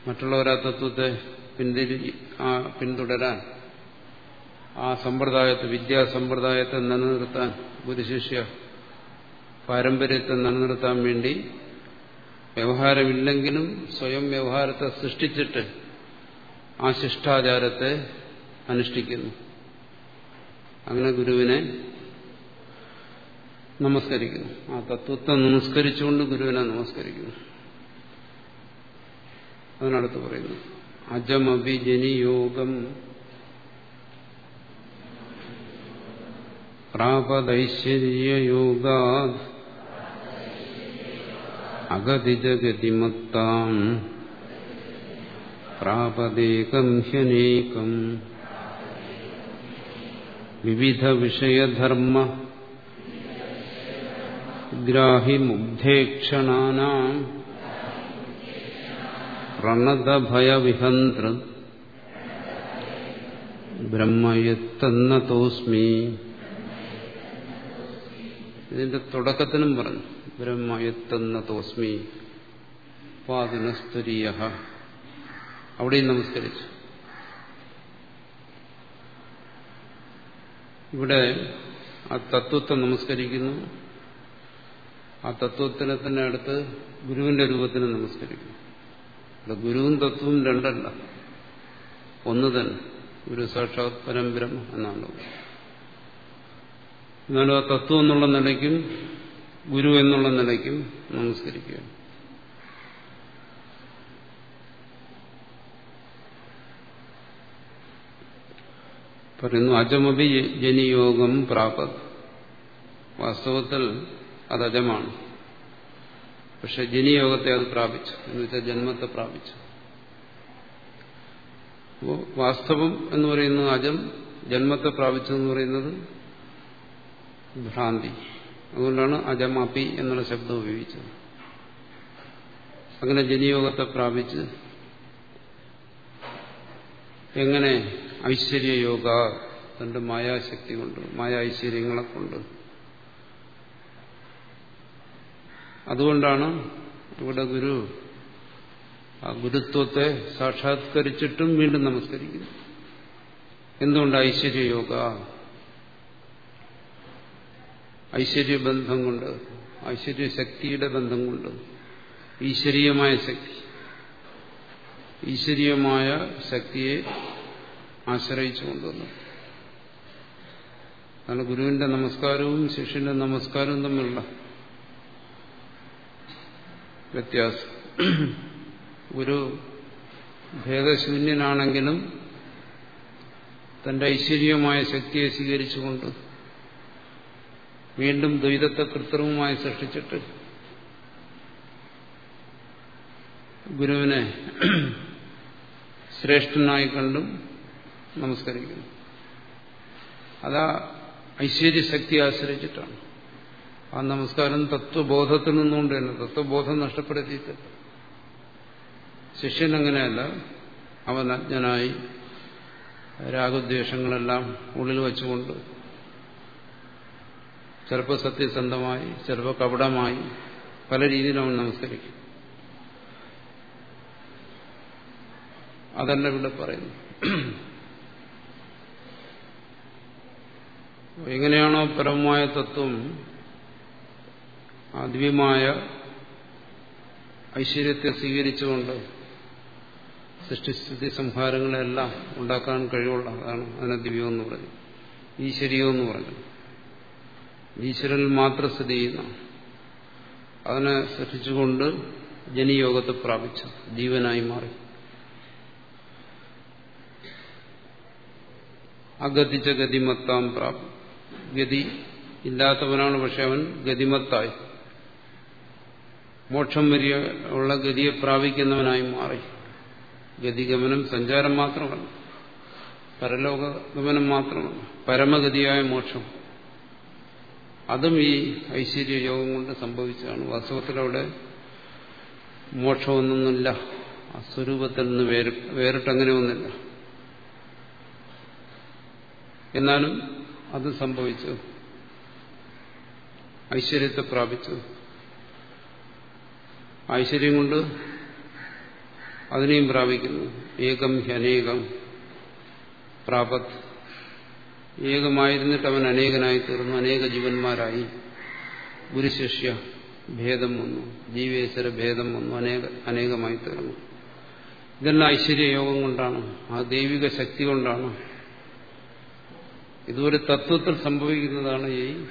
മറ്റുള്ളവർ ആ തത്വത്തെ പിന്തിരി ആ പിന്തുടരാൻ ആ സമ്പ്രദായത്തെ വിദ്യാസമ്പ്രദായത്തെ നിലനിർത്താൻ ഗുരുശിഷ്യ പാരമ്പര്യത്തെ നിലനിർത്താൻ വേണ്ടി വ്യവഹാരമില്ലെങ്കിലും സ്വയം വ്യവഹാരത്തെ സൃഷ്ടിച്ചിട്ട് ആ ശിഷ്ടാചാരത്തെ അനുഷ്ഠിക്കുന്നു. അങ്ങനെ ഗുരുവിനെ നമസ്കരിക്കുന്നു. ആ തത്വത്തെ നമസ്കരിച്ചുകൊണ്ട് ഗുരുവിനെ നമസ്കരിക്കുന്നു. അതിനടുത്ത് പറയുന്നു. അജമഭിജനിയോഗം. പ്രാപദൈശ്വര്യയോഗ അഗതിജഗതിമത്താം. പ്രാപദേകം ഹ്യനേകം വിവിധ വിഷയധർമ്മ ഗ്രാഹിമുഗ്ധേക്ഷണാനാം പ്രണതഭയവിഹന്തൃ ബ്രഹ്മയത്തന്നതോസ്മി ഇതിന്റെ തുടക്കത്തിനും പറഞ്ഞു. ബ്രഹ്മയത്തന്നതോസ്മി പാദനസ്തുരീയ അവിടെയും നമസ്കരിച്ചു. ഇവിടെ ആ തത്വത്തെ നമസ്കരിക്കുന്നു. ആ തത്വത്തിനെ തന്നെ അടുത്ത് ഗുരുവിന്റെ രൂപത്തിന് നമസ്കരിക്കുന്നു. ഇവിടെ ഗുരുവും തത്വവും രണ്ടല്ല. ഒന്ന് തന്നെ. ഗുരു സാക്ഷാത് പരമ്പരം എന്നാണ് എന്നാലും ആ തത്വം എന്നുള്ള നിലയ്ക്കും ഗുരു എന്നുള്ള നിലയ്ക്കും നമസ്കരിക്കുകയാണ്. പറയുന്നു അജമപി ജനിയോഗം പ്രാപത്. വാസ്തവത്തിൽ അത് അജമാണ് പക്ഷെ ജനിയോഗത്തെ അത് പ്രാപിച്ചു. എന്ന് വെച്ചാൽ ജന്മത്തെ പ്രാപിച്ചു. അപ്പോൾ വാസ്തവം എന്ന് പറയുന്ന അജം ജന്മത്തെ പ്രാപിച്ചു എന്ന് പറയുന്നത് ഭ്രാന്തി. അതുകൊണ്ടാണ് അജം അപി എന്നുള്ള ശബ്ദം ഉപയോഗിച്ചത്. അങ്ങനെ ജനിയോഗത്തെ പ്രാപിച്ച് എങ്ങനെ ഐശ്വര്യയോഗ തന്റെ മായാശക്തി കൊണ്ട് മായ ഐശ്വര്യങ്ങളെ കൊണ്ട് അതുകൊണ്ടാണ് ഇവിടെ ഗുരു ആ ഗുരുത്വത്തെ സാക്ഷാത്കരിച്ചിട്ടും വീണ്ടും നമസ്കരിക്കുന്നു. എന്തുകൊണ്ട് ഐശ്വര്യയോഗ? ബന്ധം കൊണ്ട് ഐശ്വര്യശക്തിയുടെ ബന്ധം കൊണ്ട് ഈശ്വരീയമായ ശക്തി. ഈശ്വരീയമായ ശക്തിയെ ആശ്രയിച്ചു കൊണ്ടുവന്നു. അതാണ് ഗുരുവിന്റെ നമസ്കാരവും ശിഷ്യന്റെ നമസ്കാരവും തമ്മിലുള്ള വ്യത്യാസം. ഗുരു ഭേദശൂന്യനാണെങ്കിലും തന്റെ ഐശ്വര്യമായ ശക്തിയെ സ്വീകരിച്ചുകൊണ്ട് വീണ്ടും ദ്വൈതത്തെ കൃത്രിമമായി സൃഷ്ടിച്ചിട്ട് ഗുരുവിനെ ശ്രേഷ്ഠനായി കണ്ടും നമസ്കരിക്കുന്നു. അതാ ഐശ്വര്യശക്തി ആശ്രയിച്ചിട്ടാണ്. ആ നമസ്കാരം തത്വബോധത്തിൽ നിന്നുകൊണ്ട് തന്നെ തത്വബോധം നഷ്ടപ്പെടുത്തിയിട്ട്. ശിഷ്യൻ അങ്ങനെയല്ല. അവൻ അജ്ഞനായി. രാഗദ്വേഷങ്ങളെല്ലാം ഉള്ളിൽ വെച്ചുകൊണ്ട് ചിലപ്പോൾ സത്യസന്ധമായി ചിലപ്പോൾ കപടമായി പല രീതിയിൽ അവൻ നമസ്കരിക്കും. അതല്ല ഇവിടെ പറയുന്നു. എങ്ങനെയാണോ പരമമായ തത്വം ആ ഐശ്വര്യത്തെ സ്വീകരിച്ചുകൊണ്ട് സൃഷ്ടിസ്ഥിതി സംഹാരങ്ങളെല്ലാം ഉണ്ടാക്കാൻ കഴിവുള്ള അതാണ് അതിനെ ദിവ്യം എന്ന് പറഞ്ഞു. ഈശ്വരിയോ എന്ന് പറഞ്ഞു. ഈശ്വരനിൽ മാത്രം സ്ഥിതി ചെയ്യുന്ന അതിനെ സൃഷ്ടിച്ചുകൊണ്ട് ജനിയോഗത്തെ പ്രാപിച്ചു. ജീവനായി മാറി. അഗതിച്ച ഗതിമത്താം പ്രാപ്തി ഗതി ഇല്ലാത്തവനാണ് പക്ഷെ അവൻ ഗതിമത്തായി. മോക്ഷം ഉള്ള ഗതിയെ പ്രാപിക്കുന്നവനായി മാറി. ഗതിഗമനം സഞ്ചാരം മാത്രമല്ല പരലോകഗമനം മാത്രമല്ല പരമഗതിയായ മോക്ഷം. അതും ഈ ഐശ്വര്യ യോഗം കൊണ്ട് സംഭവിച്ചതാണ്. വാസ്തവത്തിൽ അവിടെ മോക്ഷമൊന്നൊന്നുമില്ല. ആ സ്വരൂപത്തിൽ നിന്ന് വേറി വേറിട്ടങ്ങനെ ഒന്നില്ല എന്നാലും അത് സംഭവിച്ചു. ഐശ്വര്യത്തെ പ്രാപിച്ചു. ഐശ്വര്യം കൊണ്ട് അതിനെയും പ്രാപിക്കുന്നു. ഏകം ഹ്യനേകം പ്രാപത്. ഏകമായിരുന്നിട്ട് അവൻ അനേകനായി തീർന്നു അനേക ജീവന്മാരായി. ഗുരുശിഷ്യ ഭേദം വന്നു. ജീവേശ്വര ഭേദം വന്നു. അനേക അനേകമായി തീർന്നു ഇതെല്ലാം ഐശ്വര്യയോഗം കൊണ്ടാണ്. ആ ദൈവിക ശക്തി കൊണ്ടാണ്. ഇതൊരു തത്വത്തിൽ സംഭവിക്കുന്നതാണ് ഈ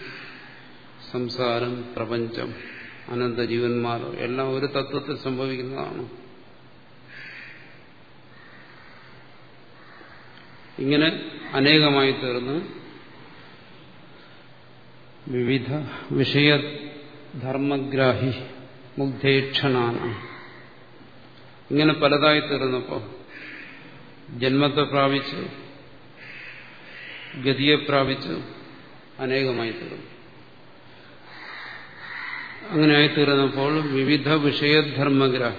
സംസാരം പ്രപഞ്ചം. അനന്ത ജീവന്മാർ. എല്ലാം ഒരു തത്വത്തിൽ സംഭവിക്കുന്നതാണ്. ഇങ്ങനെ അനേകമായി തീർന്ന് വിവിധ വിഷയധർമ്മഗ്രാഹി മുഗ്ധേക്ഷണാണ് ഇങ്ങനെ പലതായി തീർന്നപ്പോൾ ജന്മത്തെ പ്രാപിച്ചു ഗതിയെ പ്രാപിച്ചു അനേകമായി തീർന്നു. അങ്ങനെ ആയിത്തീർന്നപ്പോൾ വിവിധ വിഷയധർമ്മഗ്രഹ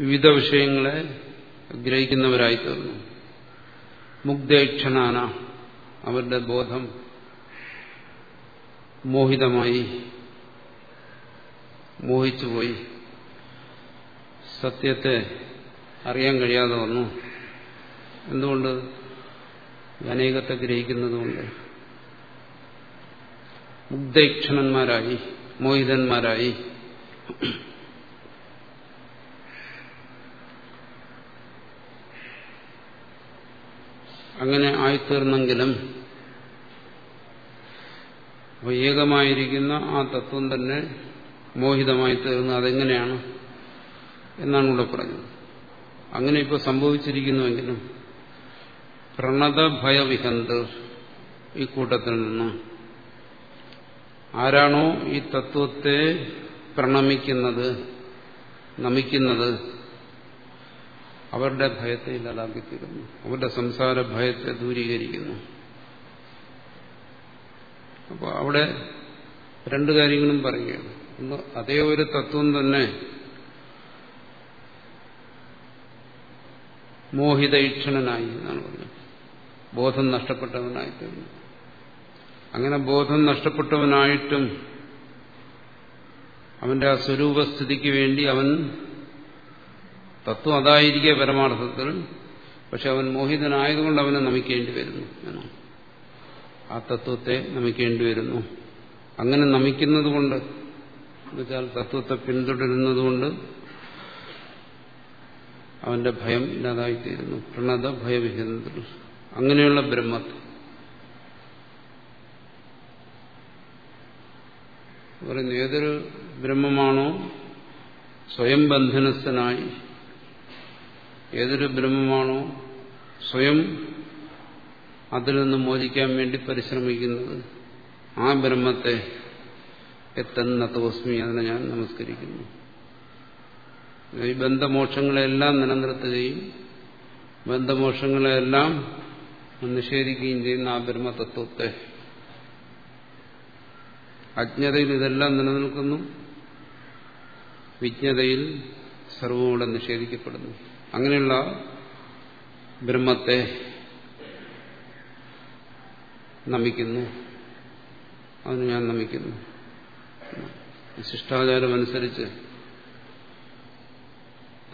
വിവിധ വിഷയങ്ങളെ ഗ്രഹിക്കുന്നവരായി തീർന്നു മുഗ്ധേക്ഷണാന അവരുടെ ബോധം മോഹിതമായി മോഹിച്ചുപോയി. സത്യത്തെ അറിയാൻ കഴിയാതെ വന്നു. എന്തുകൊണ്ട്? അനേകത്തെ ഗ്രഹിക്കുന്നതുകൊണ്ട്. മുഗ്ധേക്ഷണന്മാരായി മോഹിതന്മാരായി. അങ്ങനെ ആയിത്തീർന്നെങ്കിലും വൈകമായിരിക്കുന്ന ആ തത്വം തന്നെ മോഹിതമായി തീർന്ന് അതെങ്ങനെയാണ് എന്നാണ് ഇവിടെ പറഞ്ഞത് അങ്ങനെ ഇപ്പോൾ സംഭവിച്ചിരിക്കുന്നുവെങ്കിലും പ്രണത ഭയവിഹന്ത് ഈ കൂട്ടത്തിൽ നിന്ന് ആരാണോ ഈ തത്വത്തെ പ്രണമിക്കുന്നത് നമിക്കുന്നത് അവരുടെ ഭയത്തെ ഇല്ലാതാക്കിത്തീരുന്നു അവരുടെ സംസാര ഭയത്തെ ദൂരീകരിക്കുന്നു. അപ്പോൾ അവിടെ രണ്ടു കാര്യങ്ങളും പറയുകയാണ്. ഒന്ന് അതേ ഒരു തത്വം തന്നെ മോഹിതൈക്ഷണനായി എന്നാണ് പറഞ്ഞത്. ബോധം നഷ്ടപ്പെട്ടവനായി തീർന്നു. അങ്ങനെ ബോധം നഷ്ടപ്പെട്ടവനായിട്ടും അവന്റെ ആ സ്വരൂപസ്ഥിതിക്ക് വേണ്ടി അവൻ തത്വം അതായിരിക്കെ പരമാർത്ഥത്തിൽ പക്ഷെ അവൻ മോഹിതനായതുകൊണ്ട് അവനെ നമിക്കേണ്ടി വരുന്നു ആ തത്വത്തെ നമിക്കേണ്ടി വരുന്നു. അങ്ങനെ നമിക്കുന്നതുകൊണ്ട് എന്നുവെച്ചാൽ തത്വത്തെ പിന്തുടരുന്നതുകൊണ്ട് അവന്റെ ഭയം ഇല്ലാതായിത്തീരുന്നു. പ്രണത ഭയവിഹിതത്തിൽ അങ്ങനെയുള്ള ബ്രഹ്മത്തെ പറയുന്നു ഏതൊരു ബ്രഹ്മമാണോ സ്വയം ബന്ധനസ്ഥനായി. ഏതൊരു ബ്രഹ്മമാണോ സ്വയം അതിൽ നിന്ന് മോചിക്കാൻ വേണ്ടി പരിശ്രമിക്കുന്നത്. ആ ബ്രഹ്മത്തെ എത്തുന്ന തോസ്മി അതിനെ ഞാൻ നമസ്കരിക്കുന്നു. ഈ ബന്ധമോക്ഷങ്ങളെല്ലാം നിലനിർത്തുകയും ബന്ധമോക്ഷങ്ങളെല്ലാം നിഷേധിക്കുകയും ചെയ്യുന്ന ആ ബ്രഹ്മതത്വത്തെ അജ്ഞതയിൽ ഇതെല്ലാം നിലനിൽക്കുന്നു. വിജ്ഞതയിൽ സർവകൂടെ കൂടെ നിഷേധിക്കപ്പെടുന്നു. അങ്ങനെയുള്ള ബ്രഹ്മത്തെ നമിക്കുന്നു. അതിന് ഞാൻ നമിക്കുന്നു. ശിഷ്ടാചാരം അനുസരിച്ച്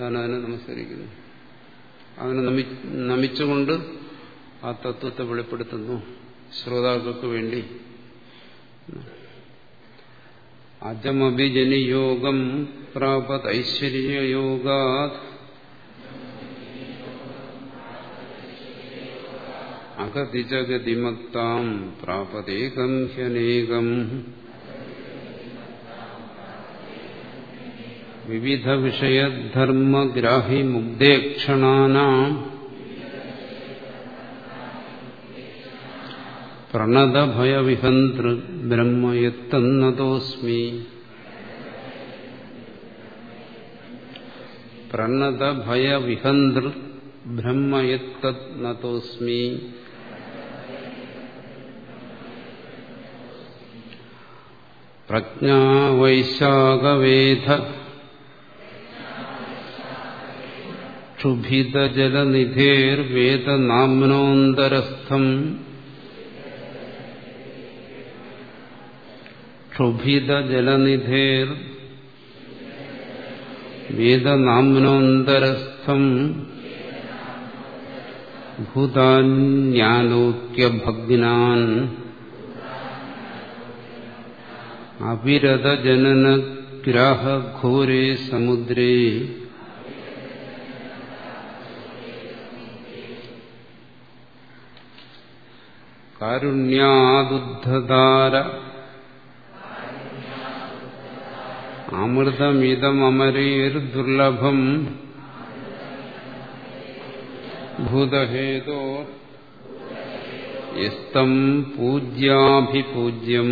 താൻ അതിനെ നമസ്കരിക്കുന്നു. അതിനെ നമി നമിച്ചുകൊണ്ട് ആ തത്വത്തെ വെളിപ്പെടുത്തുന്നു. ശ്രോതാക്കൾക്ക് വേണ്ടി. അജമഭിജനിയോഗം പ്രാപത് ഐശ്വര്യയോഗാത്. അഗതിജഗതിമത്താം പ്രാപതേകം ഹ്യനേകം. വിവിധ വിഷയധർമ്മഗ്രാഹി മുഗ്ധേക്ഷണാനാം പ്രണതഭയവിഹന്തൃ ബ്രഹ്മയത്തന്നതോസ്മി പ്രണതഭയവിഹന്തൃ ബ്രഹ്മയത്തന്നതോസ്മി പ്രജ്ഞാവൈശാഖവേധ ക്ഷുഭിതജലനിധേർ വേദനാംനോന്തരസ്ഥം ഭൂതാന്യാലോക്യഭഗ്നാൻ അവിരതജനനഗ്രാഹഘോരേ സമുദ്രേ കാരുണ്യാദുദ്ധതാര അമൃതമിതമരീർദുർലഭം ഭൂതഹേതോ യസ്തം പൂജ്യാഭിപൂജ്യം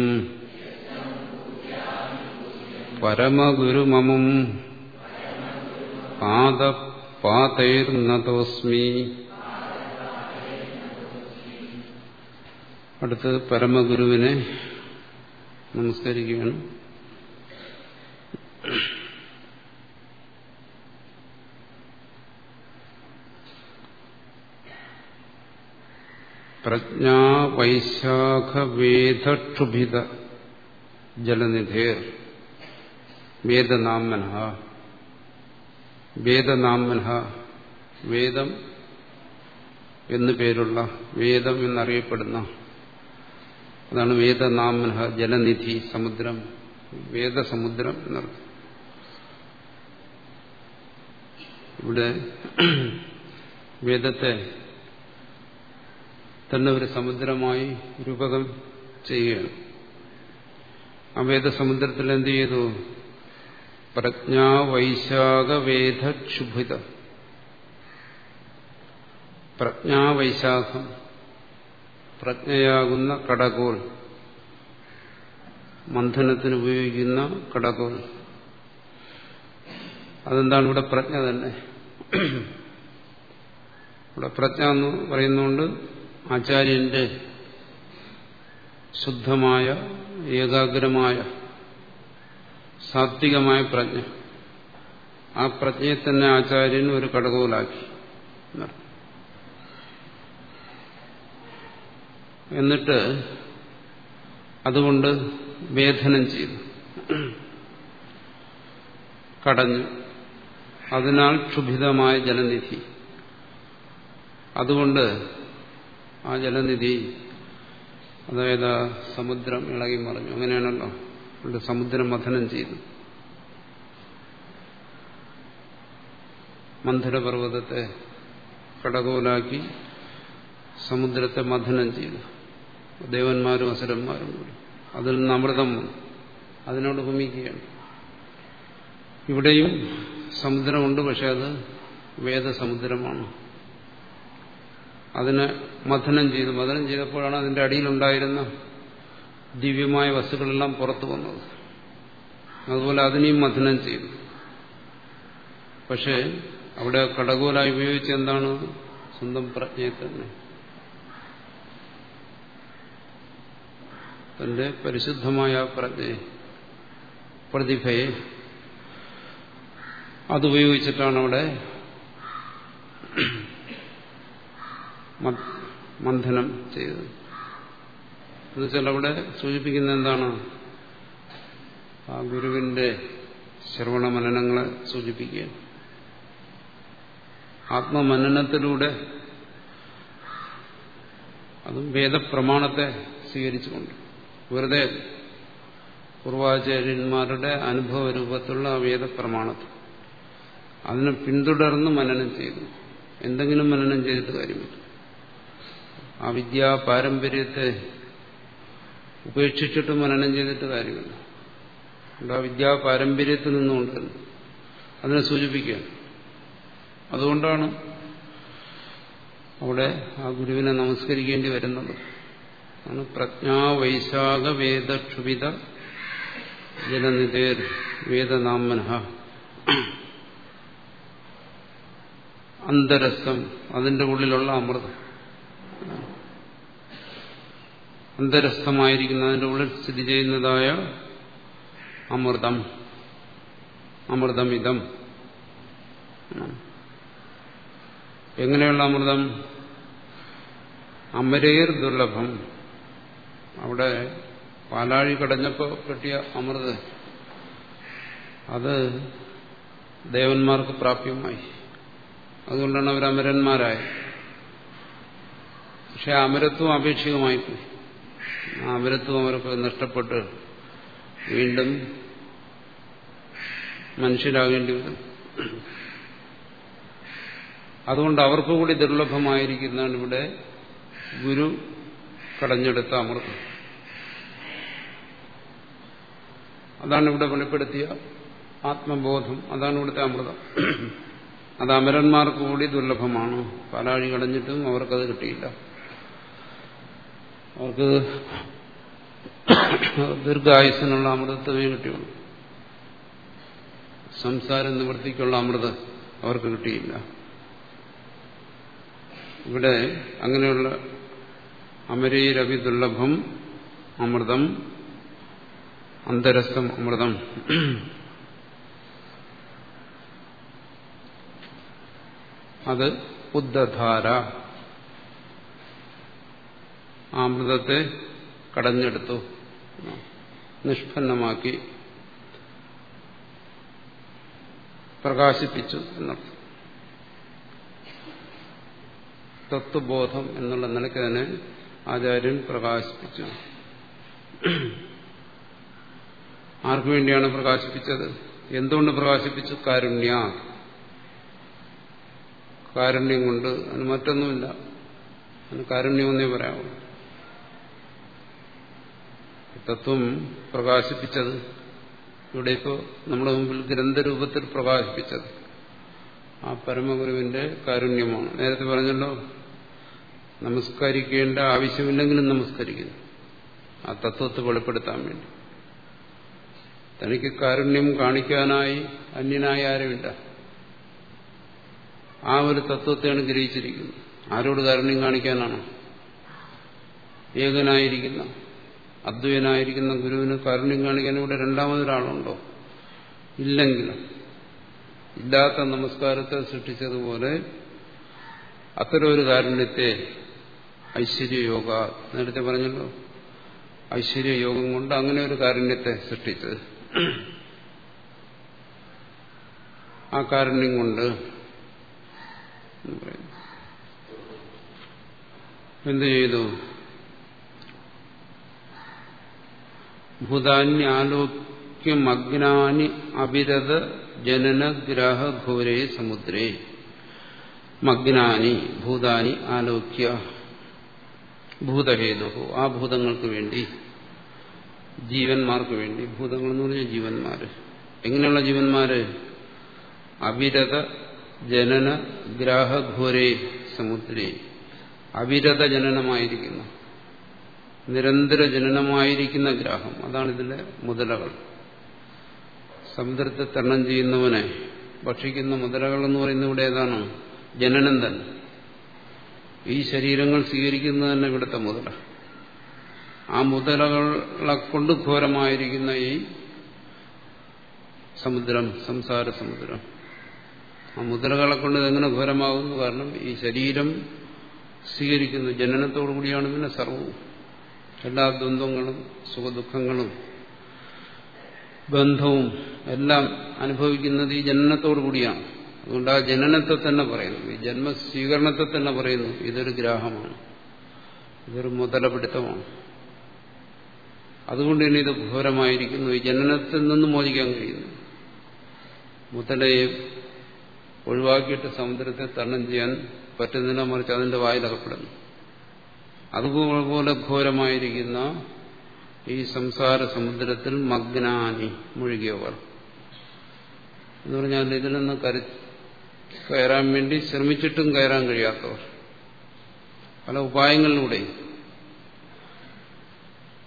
പരമഗുരുമമും പാദ പാതൈർനതോസ്മി അടുത്ത് പരമഗുരുവിനെ നമസ്കരിക്കുകയാണ്. പ്രജ്ഞാവൈശാഖവേദക്ഷുഭിത ജലനിധേർ വേദനാമനഹ വേദനാമനഹ വേദം എന്നു പേരുള്ള വേദം എന്നറിയപ്പെടുന്ന അതാണ് വേദനാമനഹ ജലനിധി സമുദ്രം വേദസമുദ്രം എന്നർത്ഥം. ഇവിടെ വേദത്തെ തന്നെ ഒരു സമുദ്രമായി രൂപകം ചെയ്യുകയാണ്. ആ വേദസമുദ്രത്തിൽ എന്ത് ചെയ്തു? പ്രജ്ഞാവൈശാഖവേദക്ഷുഭിത പ്രജ്ഞാവൈശാഖം പ്രജ്ഞയാകുന്ന കടകോൾ. മന്ധനത്തിന് ഉപയോഗിക്കുന്ന കടകോൾ. അതെന്താണ് ഇവിടെ പ്രജ്ഞ തന്നെ? ഇവിടെ പ്രജ്ഞ എന്ന് പറയുന്നുകൊണ്ട് ആചാര്യന്റെ ശുദ്ധമായ ഏകാഗ്രമായ സാത്വികമായ പ്രജ്ഞ. ആ പ്രജ്ഞയെ തന്നെ ആചാര്യൻ ഒരു കടകോലാക്കി എന്നിട്ട് അതുകൊണ്ട് വേദനം ചെയ്തു. കടഞ്ഞു. അതിനാൽ ക്ഷുഭിതമായ ജലനിധി. അതുകൊണ്ട് ആ ജലനിധി അതായത് സമുദ്രം ഇളകി മറിഞ്ഞു. അങ്ങനെയാണല്ലോ. ഇവിടെ സമുദ്രം മഥനം ചെയ്തു. മന്ധരപർവതത്തെ കടകോലാക്കി സമുദ്രത്തെ മഥനം ചെയ്തു. ദേവന്മാരും അസുരന്മാരും കൂടി. അതിൽ നിന്ന് അമൃതം അതിനോട് ഭൂമിക്കുകയാണ് ഇവിടെയും സമുദ്രമുണ്ട് പക്ഷെ അത് വേദസമുദ്രമാണ്. അതിനെ മഥനം ചെയ്തു. മഥനം ചെയ്തപ്പോഴാണ് അതിന്റെ അടിയിലുണ്ടായിരുന്ന ദിവ്യമായ വസ്തുക്കളെല്ലാം പുറത്തു വന്നത്. അതുപോലെ അതിനെയും മഥനം ചെയ്തു. പക്ഷേ അവിടെ കടകോലായി ഉപയോഗിച്ച എന്താണ്? സ്വന്തം പ്രജ്ഞയെ തന്നെ. തന്റെ പരിശുദ്ധമായ പ്രജ്ഞയെ പ്രതിഭയെ അതുപയോഗിച്ചിട്ടാണ് അവിടെ മന്ഥനം ചെയ്തത്. എന്നുവെച്ചാൽ അവിടെ സൂചിപ്പിക്കുന്ന എന്താണ്? ആ ഗുരുവിന്റെ ശ്രവണ മനനങ്ങളെ സൂചിപ്പിക്കുക. ആത്മമനനത്തിലൂടെ അതും വേദപ്രമാണത്തെ സ്വീകരിച്ചുകൊണ്ട്. വെറുതെ പൂർവാചാര്യന്മാരുടെ അനുഭവ രൂപത്തിലുള്ള വേദപ്രമാണത്തെ. അതിനെ പിന്തുടർന്ന് മനനം ചെയ്തു. എന്തെങ്കിലും മനനം ചെയ്തിട്ട് കാര്യമില്ല. ആ വിദ്യാ പാരമ്പര്യത്തെ ഉപേക്ഷിച്ചിട്ട് മനനം ചെയ്തിട്ട് കാര്യമില്ല. ആ വിദ്യാ പാരമ്പര്യത്തിൽ നിന്നുകൊണ്ട് അതിനെ സൂചിപ്പിക്കുകയാണ്. അതുകൊണ്ടാണ് അവിടെ ആ ഗുരുവിനെ നമസ്കരിക്കേണ്ടി വരുന്നത്. ആണ് പ്രജ്ഞാ വൈശാഖ വേദക്ഷുഭിത ജലനിതേർ വേദനാമന അന്തരസം അതിന്റെ ഉള്ളിലുള്ള അമൃതം. അന്തരസ്ഥമായിരിക്കുന്ന അതിന്റെ ഉള്ളിൽ സ്ഥിതി ചെയ്യുന്നതായ അമൃതം. അമൃതമിതം. എങ്ങനെയുള്ള അമൃതം? അമരേർ ദുർലഭം. അവിടെ പാലാഴി കടഞ്ഞപ്പോൾ കിട്ടിയ അമൃത്. അത് ദേവന്മാർക്ക് പ്രാപ്യമായി. അതുകൊണ്ടാണ് അവർ അമരന്മാരായത് പക്ഷെ അമരത്വം അപേക്ഷികമായിപ്പോയി ആ അമരത്വം അവർക്ക് നഷ്ടപ്പെട്ട് വീണ്ടും മനുഷ്യരാകേണ്ടി വരും അതുകൊണ്ട് അവർക്ക് കൂടി ദുർലഭമായിരിക്കുന്നതാണ് ഇവിടെ ഗുരു കടഞ്ഞെടുത്ത അമൃതം. അതാണ് ഇവിടെ വെളിപ്പെടുത്തിയ ആത്മബോധം. അതാണ് ഇവിടുത്തെ അമൃതം. അത് അമരന്മാർക്ക് കൂടി ദുർലഭമാണ്. പാലാഴി കടഞ്ഞിട്ടും അവർക്കത് കിട്ടിയില്ല. അവർക്ക് ദീർഘായുസിനുള്ള അമൃതത്വമേ കിട്ടിയുള്ളൂ. സംസാര നിവൃത്തിക്കുള്ള അമൃത് അവർക്ക് കിട്ടിയില്ല. ഇവിടെ അങ്ങനെയുള്ള അമരീരവി ദുർലഭം അമൃതം അന്തരസ്ഥം അമൃതം. അത് ഉദ്ധാര ആമൃതത്തെ കടഞ്ഞെടുത്തു. നിഷ്പന്നമാക്കി പ്രകാശിപ്പിച്ചു എന്നർത്ഥം. തത്വബോധം എന്നുള്ള നിലയ്ക്ക് തന്നെ ആചാര്യൻ പ്രകാശിപ്പിച്ചു. ആർക്കു വേണ്ടിയാണ് പ്രകാശിപ്പിച്ചത്? എന്തുകൊണ്ട് പ്രകാശിപ്പിച്ചു? കാരുണ്യ. കാരുണ്യം കൊണ്ട് അതിന് മറ്റൊന്നുമില്ല. അതിന് കാരുണ്യമെന്നേ പറയാവൂ. തത്വം പ്രകാശിപ്പിച്ചത് ഇവിടെ ഇപ്പോൾ നമ്മുടെ മുമ്പിൽ ഗ്രന്ഥരൂപത്തിൽ പ്രകാശിപ്പിച്ചത് ആ പരമഗുരുവിന്റെ കാരുണ്യമാണ്. നേരത്തെ പറഞ്ഞല്ലോ നമസ്കരിക്കേണ്ട ആവശ്യമില്ലെങ്കിലും നമസ്കരിക്കുന്നു. ആ തത്വത്തെ വെളിപ്പെടുത്താൻ വേണ്ടി. തനിക്ക് കാരുണ്യം കാണിക്കാനായി അന്യനായി ആരുമില്ല. ആ ഒരു തത്വത്തെയാണ് ഗ്രഹിച്ചിരിക്കുന്നത്. ആരോട് കാരുണ്യം കാണിക്കാനാണ്. ഏകനായിരിക്കുന്ന അദ്വൈനായിരിക്കുന്ന ഗുരുവിന് കാരുണ്യം കാണിക്കാൻ ഇവിടെ രണ്ടാമതൊരാളുണ്ടോ? ഇല്ലെങ്കിലും ഇല്ലാത്ത നമസ്കാരത്തെ സൃഷ്ടിച്ചതുപോലെ അത്തരം ഒരു കാരുണ്യത്തെ ഐശ്വര്യയോഗ നേരത്തെ പറഞ്ഞല്ലോ ഐശ്വര്യയോഗം കൊണ്ട് അങ്ങനെ ഒരു കാരുണ്യത്തെ സൃഷ്ടിച്ചത്. ആ കാരുണ്യം കൊണ്ട് എന്ത് ചെയ്തു? ഭൂതാന്യാലോക്യമഗ്നാനി അവിരത ജനനഗ്രാഹ ഘോരേ സമുദ്രേ. മഗ്നാനി ഭൂതാനി ആലോക്യ ഭൂതഹേതു ആ ഭൂതങ്ങൾക്ക് വേണ്ടി ജീവന്മാർക്ക് വേണ്ടി ഭൂതങ്ങൾ എന്ന് പറഞ്ഞാൽ ജീവന്മാര്. എങ്ങനെയുള്ള ജീവന്മാര്? അവിരത ജനന ഗ്രാഹഘോരേ സമുദ്രേ. അവിരത ജനനമായിരിക്കുന്നു. നിരന്തര ജനനമായിരിക്കുന്ന ഗ്രാഹം. അതാണ് ഇതിലെ മുതലകൾ. സമുദ്രത്തെ തരണം ചെയ്യുന്നവനെ ഭക്ഷിക്കുന്ന മുതലകൾ എന്ന് പറയുന്നത് ഇവിടെ ഏതാണ്? ജനനം തന്നെ. ഈ ശരീരങ്ങൾ സ്വീകരിക്കുന്നത് തന്നെ ഇവിടുത്തെ മുതല. ആ മുതലകളെ കൊണ്ട് ഘോരമായിരിക്കുന്ന ഈ സമുദ്രം സംസാര സമുദ്രം. ആ മുദ്രകളെ കൊണ്ട് ഇതെങ്ങനെ ഘോരമാകുന്നു? കാരണം ഈ ശരീരം സ്വീകരിക്കുന്നു ജനനത്തോടു കൂടിയാണ് പിന്നെ സർവവും. എല്ലാ ദ്വന്ദ്ങ്ങളും സുഖദുഃഖങ്ങളും ബന്ധവും എല്ലാം അനുഭവിക്കുന്നത് ഈ ജനനത്തോടു കൂടിയാണ്. അതുകൊണ്ട് ആ ജനനത്തെ തന്നെ പറയുന്നു. ഈ ജന്മസ്വീകരണത്തെ തന്നെ പറയുന്നു. ഇതൊരു ഗ്രാഹമാണ്. ഇതൊരു മുതലപിടുത്തമാണ്. അതുകൊണ്ട് തന്നെ ഇത് ഘോരമായിരിക്കുന്നു. ഈ ജനനത്തിൽ നിന്ന് മോചിക്കാൻ കഴിയുന്നു. മുതലയെ ഒഴിവാക്കിയിട്ട് സമുദ്രത്തെ തരണം ചെയ്യാൻ പറ്റുന്നില്ല മറിച്ച് അതിന്റെ വായിലകപ്പെടുന്നു അതുപോലെ ഘോരമായിരിക്കുന്ന ഈ സംസാര സമുദ്രത്തിൽ മഗ്നാനി മുഴുകിയവർ. എന്ന് പറഞ്ഞാൽ ഇതിൽ നിന്ന് കരു കയറാൻ വേണ്ടി ശ്രമിച്ചിട്ടും കയറാൻ കഴിയാത്തവർ. പല ഉപായങ്ങളിലൂടെ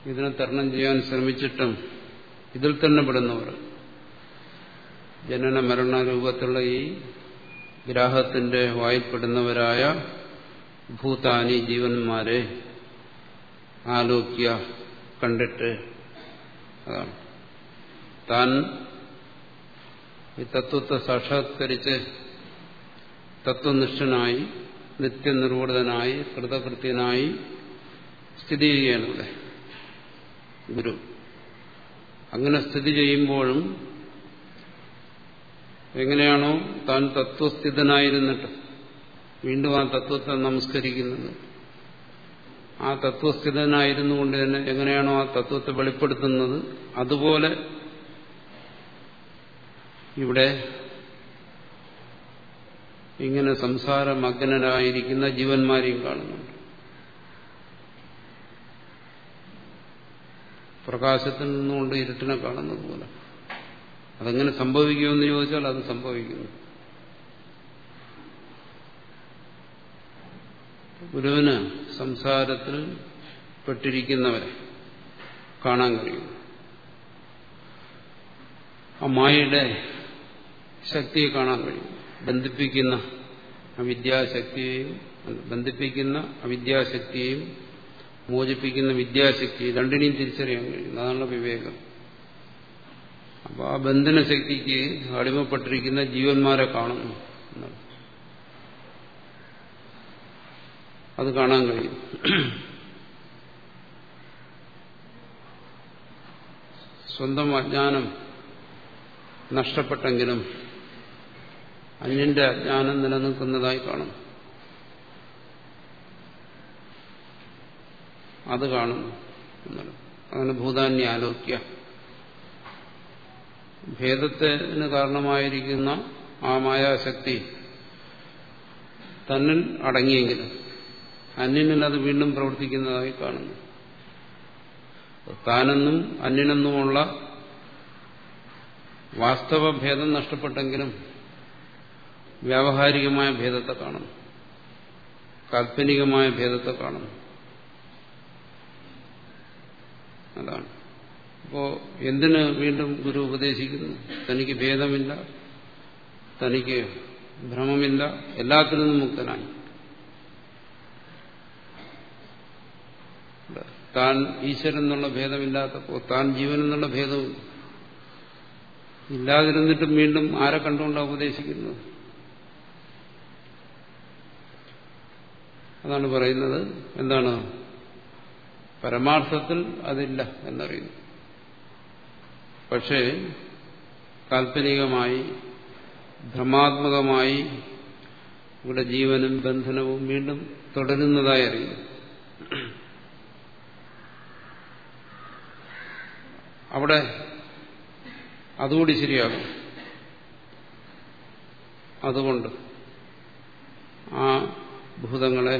ഇതിനെ തരണം ചെയ്യാൻ ശ്രമിച്ചിട്ടും ഇതിൽ തന്നെ പെടുന്നവർ. ജനന മരണ രൂപത്തിലുള്ള ഈ ഗ്രാഹത്തിന്റെ വായിൽപ്പെടുന്നവരായ ഭൂതാനി ജീവന്മാരെ ആലോക്യ കണ്ടിട്ട് അതാണ്. താൻ ഈ തത്വത്തെ സാക്ഷാത്കരിച്ച് തത്വനിഷ്ഠനായി നിത്യനിർവൃതനായി കൃതകൃത്യനായി സ്ഥിതി ചെയ്യുകയാണ് ഇവിടെ ഗുരു. അങ്ങനെ സ്ഥിതി ചെയ്യുമ്പോഴും എങ്ങനെയാണോ താൻ തത്വസ്ഥിതനായിരുന്നിട്ട് വീണ്ടും ആ തത്വത്തെ നമസ്കരിക്കുന്നത്. ആ തത്വസ്ഥിതനായിരുന്നു കൊണ്ട് തന്നെ എങ്ങനെയാണോ ആ തത്വത്തെ വെളിപ്പെടുത്തുന്നത്. അതുപോലെ ഇവിടെ ഇങ്ങനെ സംസാരമഗ്നരായിരിക്കുന്ന ജീവന്മാരെയും കാണുന്നുണ്ട്. പ്രകാശത്തിൽ നിന്നുകൊണ്ട് ഇരുട്ടിനെ കാണുന്നത് പോലെ. അതെങ്ങനെ സംഭവിക്കുമെന്ന് ചോദിച്ചാൽ അത് സംഭവിക്കുന്നു. ഗുരുവിന് സംസാരത്തിൽ പെട്ടിരിക്കുന്നവരെ കാണാൻ കഴിയും. അമ്മായിയുടെ മായയുടെ ശക്തിയെ കാണാൻ കഴിയും. ബന്ധിപ്പിക്കുന്ന അവിദ്യാശക്തിയെയും ബന്ധിപ്പിക്കുന്ന അവിദ്യാശക്തിയെയും മോചിപ്പിക്കുന്ന വിദ്യാശക്തി രണ്ടിനെയും തിരിച്ചറിയാൻ കഴിയും. അതാണ് വിവേകം. അപ്പോൾ ആ ബന്ധന ശക്തിക്ക് അടിമപ്പെട്ടിരിക്കുന്ന ജീവന്മാരെ കാണുന്നു അത് കാണാൻ കഴിയും. സ്വന്തം അജ്ഞാനം നഷ്ടപ്പെട്ടെങ്കിലും അന്യന്റെ അജ്ഞാനം നിലനിൽക്കുന്നതായി കാണും. അത് കാണുന്നു അങ്ങനെ ഭൂതാന്യ ആലോക്യ ഭേദത്തിന് കാരണമായിരിക്കുന്ന ആ മായാശക്തി തന്നിൽ അടങ്ങിയെങ്കിലും അന്യനിൽ അത് വീണ്ടും പ്രവർത്തിക്കുന്നതായി കാണുന്നു. താനെന്നും അന്യനെന്നുമുള്ള വാസ്തവ ഭേദം നഷ്ടപ്പെട്ടെങ്കിലും വ്യാവഹാരികമായ ഭേദത്തെ കാണുന്നു. കാൽപ്പനികമായ ഭേദത്തെ കാണുന്നു. അതാണ്. അപ്പോ എന്തിന് വീണ്ടും ഗുരു ഉപദേശിക്കുന്നു? തനിക്ക് ഭേദമില്ല. തനിക്ക് ഭ്രമമില്ല. എല്ലാത്തിൽ നിന്നും മുക്തനായി. താൻ ഈശ്വരൻ എന്നുള്ള ഭേദമില്ലാത്തപ്പോ താൻ ജീവൻ എന്നുള്ള ഭേദവും ഇല്ലാതിരുന്നിട്ടും വീണ്ടും ആരെ കണ്ടുകൊണ്ടാണ് ഉപദേശിക്കുന്നത്? അതാണ് പറയുന്നത്. എന്താണ്? പരമാർത്ഥത്തിൽ അതില്ല എന്നറിയുന്നു. പക്ഷേ കാൽപ്പനികമായി ഭ്രമാത്മകമായി ഇവിടെ ജീവനും ബന്ധനവും വീണ്ടും തുടരുന്നതായി അറിയുന്നു. അവിടെ അതുകൂടി ശരിയാകും. അതുകൊണ്ട് ആ ഭൂതങ്ങളെ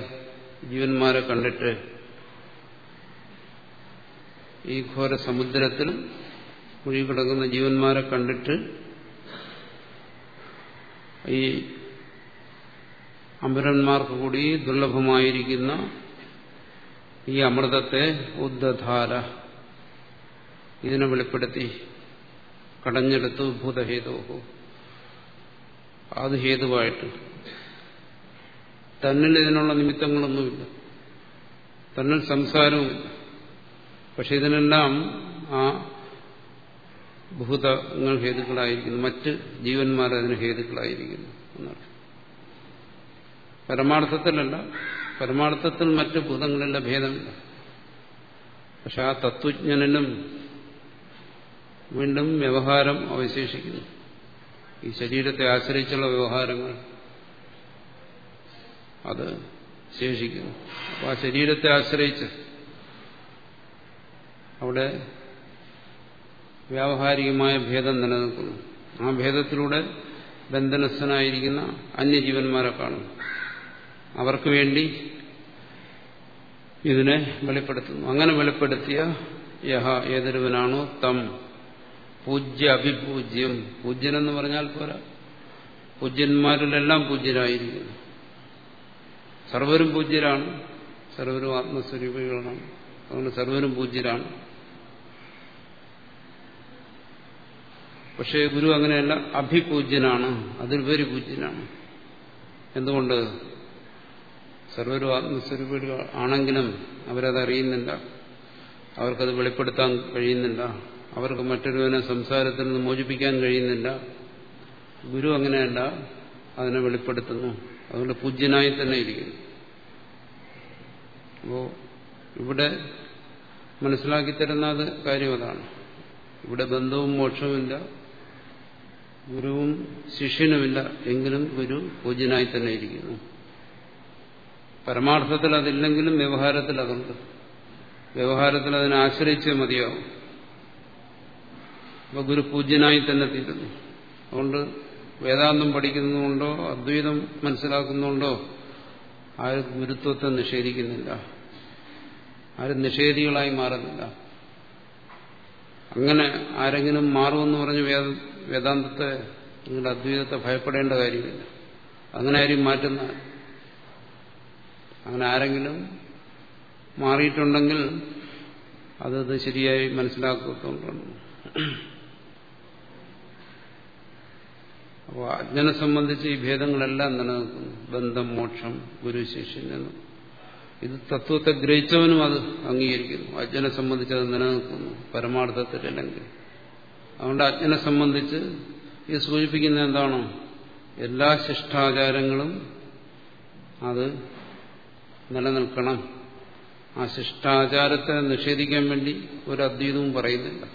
ജീവന്മാരെ കണ്ടിട്ട് ഈ ഘോര സമുദ്രത്തിൽ മുഴുകിക്കിടക്കുന്ന ജീവന്മാരെ കണ്ടിട്ട് ഈ അമരന്മാർക്ക് കൂടി ദുർലഭമായിരിക്കുന്ന ഈ അമൃതത്തെ ഉദ്ധധാര ഇതിനെ വെളിപ്പെടുത്തി കടഞ്ഞെടുത്തു ഭൂതഹേതു അത് ഹേതുവായിട്ട്. തന്നിൽ ഇതിനുള്ള നിമിത്തങ്ങളൊന്നുമില്ല. തന്നിൽ സംസാരവും പക്ഷെ ഇതിനെല്ലാം ആ ഭൂതങ്ങൾ ഹേതുക്കളായിരിക്കുന്നു. മറ്റ് ജീവന്മാർ അതിന് ഹേതുക്കളായിരിക്കുന്നു എന്നർത്ഥം പരമാർത്ഥത്തിലല്ല പരമാർത്ഥത്തിൽ മറ്റ് ഭൂതങ്ങളിലെ ഭേദമില്ല. പക്ഷെ ആ തത്വജ്ഞനും വീണ്ടും വ്യവഹാരം അവശേഷിക്കുന്നു. ഈ ശരീരത്തെ ആശ്രയിച്ചുള്ള വ്യവഹാരങ്ങൾ അത് ശേഷിക്കുന്നു. അപ്പോൾ ആ ശരീരത്തെ ആശ്രയിച്ച് അവിടെ വ്യാവഹാരികമായ ഭേദം നിലനിൽക്കുന്നു. ആ ഭേദത്തിലൂടെ ബന്ധനസ്ഥനായിരിക്കുന്ന അന്യജീവന്മാരെ കാണുന്നു. അവർക്ക് വേണ്ടി ഇതിനെ വെളിപ്പെടുത്തുന്നു. അങ്ങനെ വെളിപ്പെടുത്തിയ യഹ ഏതൊരുവനാണോ തം. പൂജ്യ അഭിപൂജ്യം. പൂജ്യനെന്ന് പറഞ്ഞാൽ പോരാ. പൂജ്യന്മാരിലെല്ലാം പൂജ്യരായിരിക്കുന്നു. സർവരും പൂജ്യരാണ്. സർവരും ആത്മസ്വരൂപികളാണ്. അതുകൊണ്ട് സർവരും പൂജ്യരാണ്. പക്ഷേ ഗുരു അങ്ങനെയല്ല അഭിപൂജ്യനാണ്. അതിലുപരി പൂജ്യനാണ്. എന്തുകൊണ്ട്? സർവരും ആത്മസ്വരൂപികൾ ആണെങ്കിലും അവരത് അറിയുന്നില്ല. അവർക്കത് വെളിപ്പെടുത്താൻ കഴിയുന്നില്ല. അവർക്ക് മറ്റൊരുവനെ സംസാരത്തിൽ നിന്ന് മോചിപ്പിക്കാൻ കഴിയുന്നില്ല. ഗുരു അങ്ങനെയല്ല അതിനെ വെളിപ്പെടുത്തുന്നു. അതുകൊണ്ട് പൂജ്യനായി തന്നെ ഇരിക്കുന്നു. അപ്പോ ഇവിടെ മനസ്സിലാക്കി തരുന്ന അത് കാര്യം അതാണ്. ഇവിടെ ബന്ധവും മോക്ഷവുമില്ല. ഗുരുവും ശിഷ്യനുമില്ല എങ്കിലും ഗുരു പൂജ്യനായി തന്നെ ഇരിക്കുന്നു. പരമാർത്ഥത്തിൽ അതില്ലെങ്കിലും വ്യവഹാരത്തിൽ അതുണ്ട്. വ്യവഹാരത്തിൽ അതിനെ ആശ്രയിച്ചേ മതിയാവും. അപ്പൊ ഗുരു പൂജ്യനായി തന്നെ തീരുന്നു. അതുകൊണ്ട് വേദാന്തം പഠിക്കുന്നതുകൊണ്ടോ അദ്വൈതം മനസ്സിലാക്കുന്നുണ്ടോ ആരും ഗുരുത്വത്തെ നിഷേധിക്കുന്നില്ല. ആരും നിഷേധികളായി മാറുന്നില്ല. അങ്ങനെ ആരെങ്കിലും മാറുമെന്ന് പറഞ്ഞ് വേദ വേദാന്തത്തെ നിങ്ങളുടെ അദ്വൈതത്തെ ഭയപ്പെടേണ്ട കാര്യമില്ല. അങ്ങനെ ആരും മാറ്റുന്ന അങ്ങനെ ആരെങ്കിലും മാറിയിട്ടുണ്ടെങ്കിൽ അതത് ശരിയായി മനസ്സിലാക്കുന്നുണ്ട് അപ്പോൾ അജ്ഞനെ സംബന്ധിച്ച് ഈ ഭേദങ്ങളെല്ലാം നിലനിൽക്കുന്നു. ബന്ധം മോക്ഷം ഗുരു ശിഷ്യൻ എന്നും. ഇത് തത്വത്തെ ഗ്രഹിച്ചവനും അത് അംഗീകരിക്കുന്നു. അജ്ഞനെ സംബന്ധിച്ച് അത് നിലനിൽക്കുന്നു. പരമാർത്ഥത്തിലല്ലെങ്കിൽ അതുകൊണ്ട് അജ്ഞനെ സംബന്ധിച്ച് ഇത് സൂചിപ്പിക്കുന്ന എന്താണോ? എല്ലാ ശിഷ്ടാചാരങ്ങളും അത് നിലനിൽക്കണം. ആ ശിഷ്ടാചാരത്തെ നിഷേധിക്കാൻ വേണ്ടി ഒരു അദ്വൈതവും പറയുന്നില്ല.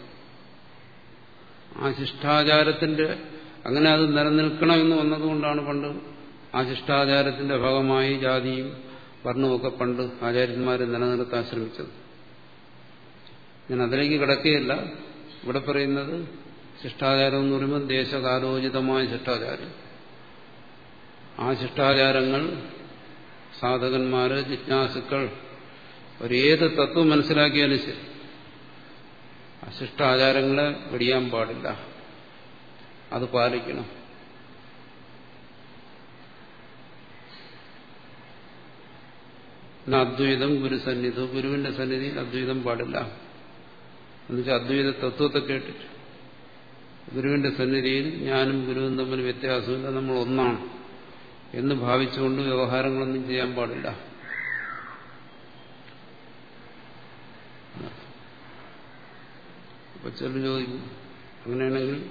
ആ ശിഷ്ടാചാരത്തിന്റെ അങ്ങനെ അത് നിലനിൽക്കണമെന്ന് വന്നതുകൊണ്ടാണ് പണ്ട് ആ ശിഷ്ടാചാരത്തിന്റെ ഭാഗമായി ജാതിയും വർണമൊക്കെ പണ്ട് ആചാര്യന്മാരെ നിലനിർത്താൻ ശ്രമിച്ചത്. ഞാൻ അതിലേക്ക് കിടക്കുകയില്ല. ഇവിടെ പറയുന്നത് ശിഷ്ടാചാരം എന്ന് പറയുമ്പോൾ ദേശകാലോചിതമായ ശിഷ്ടാചാരം. ആ ശിഷ്ടാചാരങ്ങൾ സാധകന്മാര് ജിജ്ഞാസുക്കൾ ഒരേത് തത്വം മനസ്സിലാക്കിയാലും ശരി. ആ ശിഷ്ടാചാരങ്ങളെ വെടിയാൻ പാടില്ല. അത് പാലിക്കണം. അദ്വൈതം ഗുരുസന്നിധി ഗുരുവിന്റെ സന്നിധിയിൽ അദ്വൈതം പാടില്ല. എന്നുവെച്ചാൽ അദ്വൈത തത്വത്തെ കേട്ടിട്ട്. ഗുരുവിന്റെ സന്നിധിയിൽ ഞാനും ഗുരുവും തമ്മിൽ വ്യത്യാസമില്ല നമ്മൾ ഒന്നാണ്. എന്ന് ഭാവിച്ചുകൊണ്ട് വ്യവഹാരങ്ങളൊന്നും ചെയ്യാൻ പാടില്ല. അപ്പൊ ചിലർ ചോദിക്കും അങ്ങനെയാണെങ്കിൽ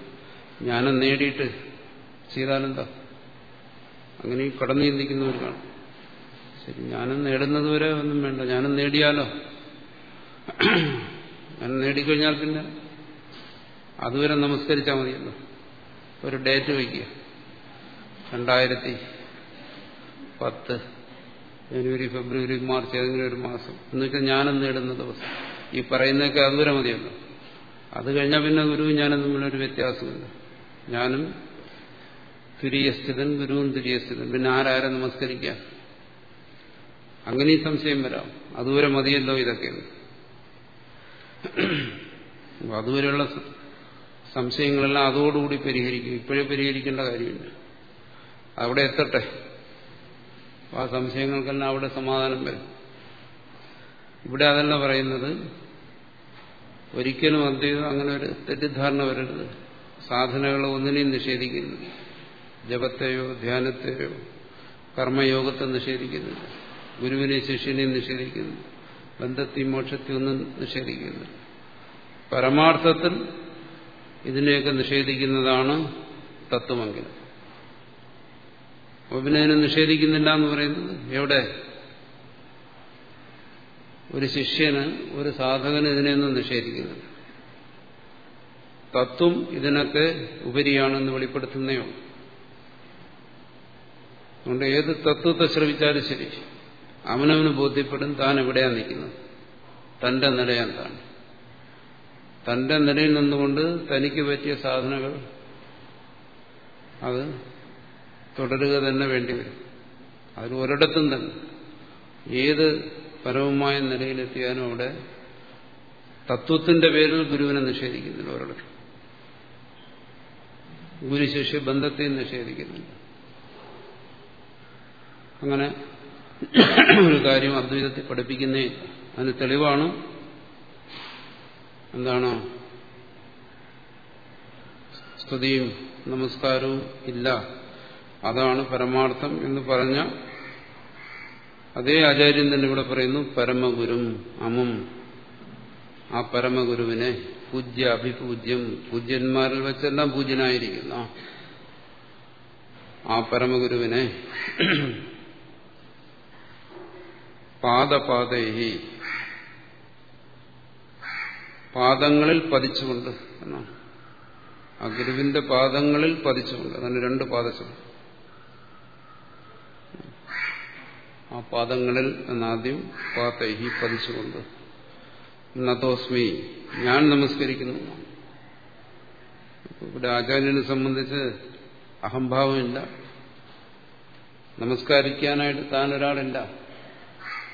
ജ്ഞാനം നേടിയിട്ട് ചെയ്താലെന്താ? അങ്ങനെ കടന്നു ചിന്തിക്കുന്നവർ കാണും. ശരി ജ്ഞാനം നേടുന്നത് വരെ ഒന്നും വേണ്ട. ജ്ഞാനം നേടിയാലോ? ജ്ഞാനം നേടിക്കഴിഞ്ഞാൽ പിന്നെ അതുവരെ നമസ്കരിച്ചാൽ മതിയല്ലോ. ഒരു ഡേറ്റ് വയ്ക്കുക. രണ്ടായിരത്തി പത്ത് ജനുവരി ഫെബ്രുവരി മാർച്ച് ഏതെങ്കിലും ഒരു മാസം. എന്നുവെച്ചാൽ ജ്ഞാനം നേടുന്ന ദിവസം. ഈ പറയുന്നതൊക്കെ അതുവരെ മതിയല്ലോ. അത് കഴിഞ്ഞാൽ പിന്നെ ഗുരുവും ഞാനും തമ്മിലൊരു വ്യത്യാസമില്ല. ഞാനും തുര്യസ്ഥിതൻ ഗുരുവും തുര്യസ്ഥിതൻ. പിന്നെ ആരാരെ നമസ്കരിക്കാൻ അങ്ങനെ ഈ സംശയം വരാം. അതുവരെ മതിയല്ലോ ഇതൊക്കെ അതുവരെയുള്ള സംശയങ്ങളെല്ലാം അതോടുകൂടി പരിഹരിക്കും. ഇപ്പോഴേ പരിഹരിക്കേണ്ട കാര്യമില്ല. അവിടെ എത്തട്ടെ. ആ സംശയങ്ങൾക്കെല്ലാം അവിടെ സമാധാനം വരും. ഇവിടെ അതല്ല പറയുന്നത്. ഒരിക്കലും അദ്വൈതം അങ്ങനെ ഒരു തെറ്റിദ്ധാരണ വരരുത്. സാധനകൾ ഒന്നിനെയും നിഷേധിക്കുന്നില്ല ജപത്തെയോ ധ്യാനത്തെയോ കർമ്മയോഗത്തെ നിഷേധിക്കുന്നില്ല ഗുരുവിനെ ശിഷ്യനെയും നിഷേധിക്കുന്നു. ബന്ധത്തെയും മോക്ഷത്തെയും ഒന്നും നിഷേധിക്കുന്നു. പരമാർത്ഥത്തിൽ ഇതിനെയൊക്കെ നിഷേധിക്കുന്നതാണ് തത്വമെങ്കിലും അപ്പൊ പിന്നെ അതിനെ നിഷേധിക്കുന്നില്ല എന്ന് പറയുന്നത് എവിടെ? ഒരു ശിഷ്യന് ഒരു സാധകന് ഇതിനെയൊന്നും നിഷേധിക്കുന്നില്ല. തത്വം ഇതിനൊക്കെ ഉപരിയാണെന്ന് വെളിപ്പെടുത്തുന്നേ അതുകൊണ്ട് ഏത് തത്വത്തെ ശ്രമിച്ചാലും ശരി. അവനവന് ബോധ്യപ്പെടും താൻ എവിടെയാണ് നിൽക്കുന്നത്? തന്റെ നില എന്താണ് തന്റെ നിലയിൽ നിന്നുകൊണ്ട് തനിക്ക് പറ്റിയ സാധനകൾ അത് തുടരുക തന്നെ വേണ്ടിവരും അതിൽ ഒരിടത്തും തന്നെ ഏത് പരവുമായ നിലയിലെത്തിയാലും അവിടെ തത്വത്തിന്റെ പേരിൽ ഗുരുവിനെ നിഷേധിക്കുന്നില്ല ഒരിടത്തും. ഗുരുശിഷ്യ ബന്ധത്തെയും നിഷേധിക്കുന്നില്ല. അങ്ങനെ ഒരു കാര്യം അദ്വൈതത്തിൽ പഠിപ്പിക്കുന്നേ അതിന് തെളിവാണ്. എന്താണ്? സ്തുതിയും നമസ്കാരവും ഇല്ല. അതാണ് പരമാർത്ഥം എന്ന് പറഞ്ഞ അതേ ആചാര്യൻ തന്നെ ഇവിടെ പറയുന്നു പരമഗുരും അമും. ആ പരമഗുരുവിനെ പൂജ്യ അഭിപൂജ്യം പൂജ്യന്മാരിൽ വെച്ചെല്ലാം പൂജ്യനായിരിക്കുന്ന. ആ പരമഗുരുവിനെ പാദപാതൈഹി പാദങ്ങളിൽ പതിച്ചുകൊണ്ട് എന്നാണ്. ആ ഗുരുവിന്റെ പാദങ്ങളിൽ പതിച്ചുകൊണ്ട് അതാണ് രണ്ട് പാദശം ആ പാദങ്ങളിൽ എന്നാദ്യം പാതേഹി പതിച്ചുകൊണ്ട്. നതോസ്മി ഞാൻ നമസ്കരിക്കുന്നു. ഇവിടെ ആചാര്യനെ സംബന്ധിച്ച് അഹംഭാവമില്ല. നമസ്കരിക്കാനായിട്ട് താൻ ഒരാളില്ല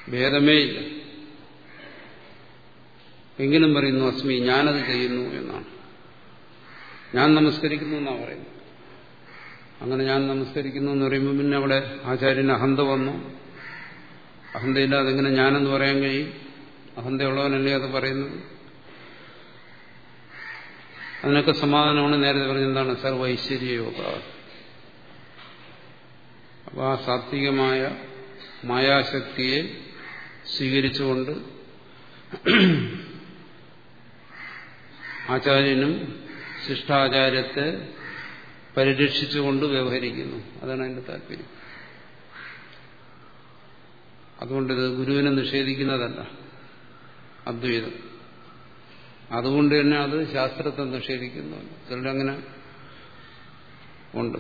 ഭേദമേ ഇല്ല. എങ്കിലും പറയുന്നു അസ്മി ഞാനത് ചെയ്യുന്നു എന്നാണ്. ഞാൻ നമസ്കരിക്കുന്നു എന്നാണ് പറയുന്നത് അങ്ങനെ ഞാൻ നമസ്കരിക്കുന്നു എന്ന് പറയുമ്പോൾ പിന്നെ അവിടെ ആചാര്യന് അഹന്ത വന്നു. അഹന്തയില്ലാതെ എങ്ങനെ ഞാനെന്ന് പറയാൻ കഴിയും? അഹന്തയുള്ളവനല്ലേ അത് പറയുന്നത്? അതിനൊക്കെ സമാധാനമാണ്. നേരത്തെ പറഞ്ഞെന്താണ് സർവ ഐശ്വര്യയോഗ യോഗ അപ്പോൾ ആ സാത്വികമായ മായാശക്തിയെ സ്വീകരിച്ചുകൊണ്ട് ആചാര്യനും ശിഷ്ടാചാര്യത്തെ പരിരക്ഷിച്ചുകൊണ്ട് വ്യവഹരിക്കുന്നു. അതാണ് അതിന്റെ താല്പര്യം. അതുകൊണ്ടിത് ഗുരുവിനെ നിഷേധിക്കുന്നതല്ല അദ്വൈതം. അതുകൊണ്ട് തന്നെ അത് ശാസ്ത്രത്തെ നിഷേധിക്കുന്നു. ചിലരങ്ങനെ ഉണ്ട്.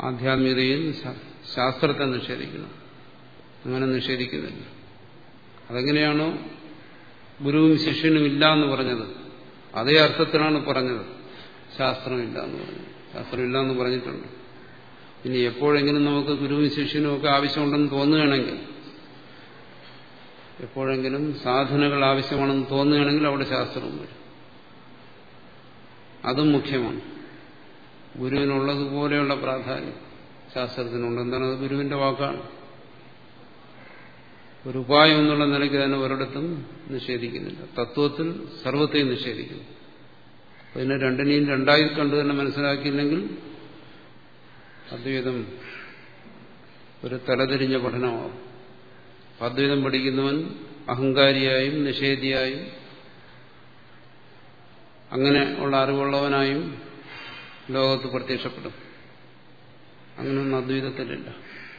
ആധ്യാത്മികതയിൽ ശാസ്ത്രത്തെ നിഷേധിക്കുന്നു. അങ്ങനെ നിഷേധിക്കുന്നില്ല. അതെങ്ങനെയാണോ ഗുരുവും ശിഷ്യനും ഇല്ല എന്ന് പറഞ്ഞത്. അതേ അർത്ഥത്തിലാണ് പറഞ്ഞത്. ശാസ്ത്രമില്ല എന്ന് പറഞ്ഞത്. ശാസ്ത്രമില്ല എന്ന് പറഞ്ഞിട്ടുണ്ട്. ഇനി എപ്പോഴെങ്കിലും നമുക്ക് ഗുരുവും ശിഷ്യനും ഒക്കെ ആവശ്യമുണ്ടെന്ന് തോന്നുകയാണെങ്കിൽ എപ്പോഴെങ്കിലും സാധനകൾ ആവശ്യമാണെന്ന് തോന്നുകയാണെങ്കിൽ അവിടെ ശാസ്ത്രവും വരും. അതും മുഖ്യമാണ്. ഗുരുവിനുള്ളതുപോലെയുള്ള പ്രാധാന്യം ശാസ്ത്രത്തിനുണ്ട്. എന്താണ്? അത് ഗുരുവിന്റെ വാക്കാണ്. ഒരു ഉപായം എന്നുള്ള നിലയ്ക്ക് തന്നെ ഒരിടത്തും നിഷേധിക്കുന്നില്ല. തത്വത്തിൽ സർവത്തെയും നിഷേധിക്കുന്നു. അതിനെ രണ്ടിനെയും രണ്ടായി കണ്ടു തന്നെ മനസ്സിലാക്കിയില്ലെങ്കിൽ അദ്വൈതം ഒരു തലതിരിഞ്ഞ പഠനമാവും. അദ്വൈതം പഠിക്കുന്നവൻ അഹങ്കാരിയായും നിഷേധിയായും അങ്ങനെ ഉള്ള അറിവുള്ളവനായും ലോകത്ത് പ്രത്യക്ഷപ്പെടും. അങ്ങനെയൊന്നും അദ്വൈതത്തിലില്ല.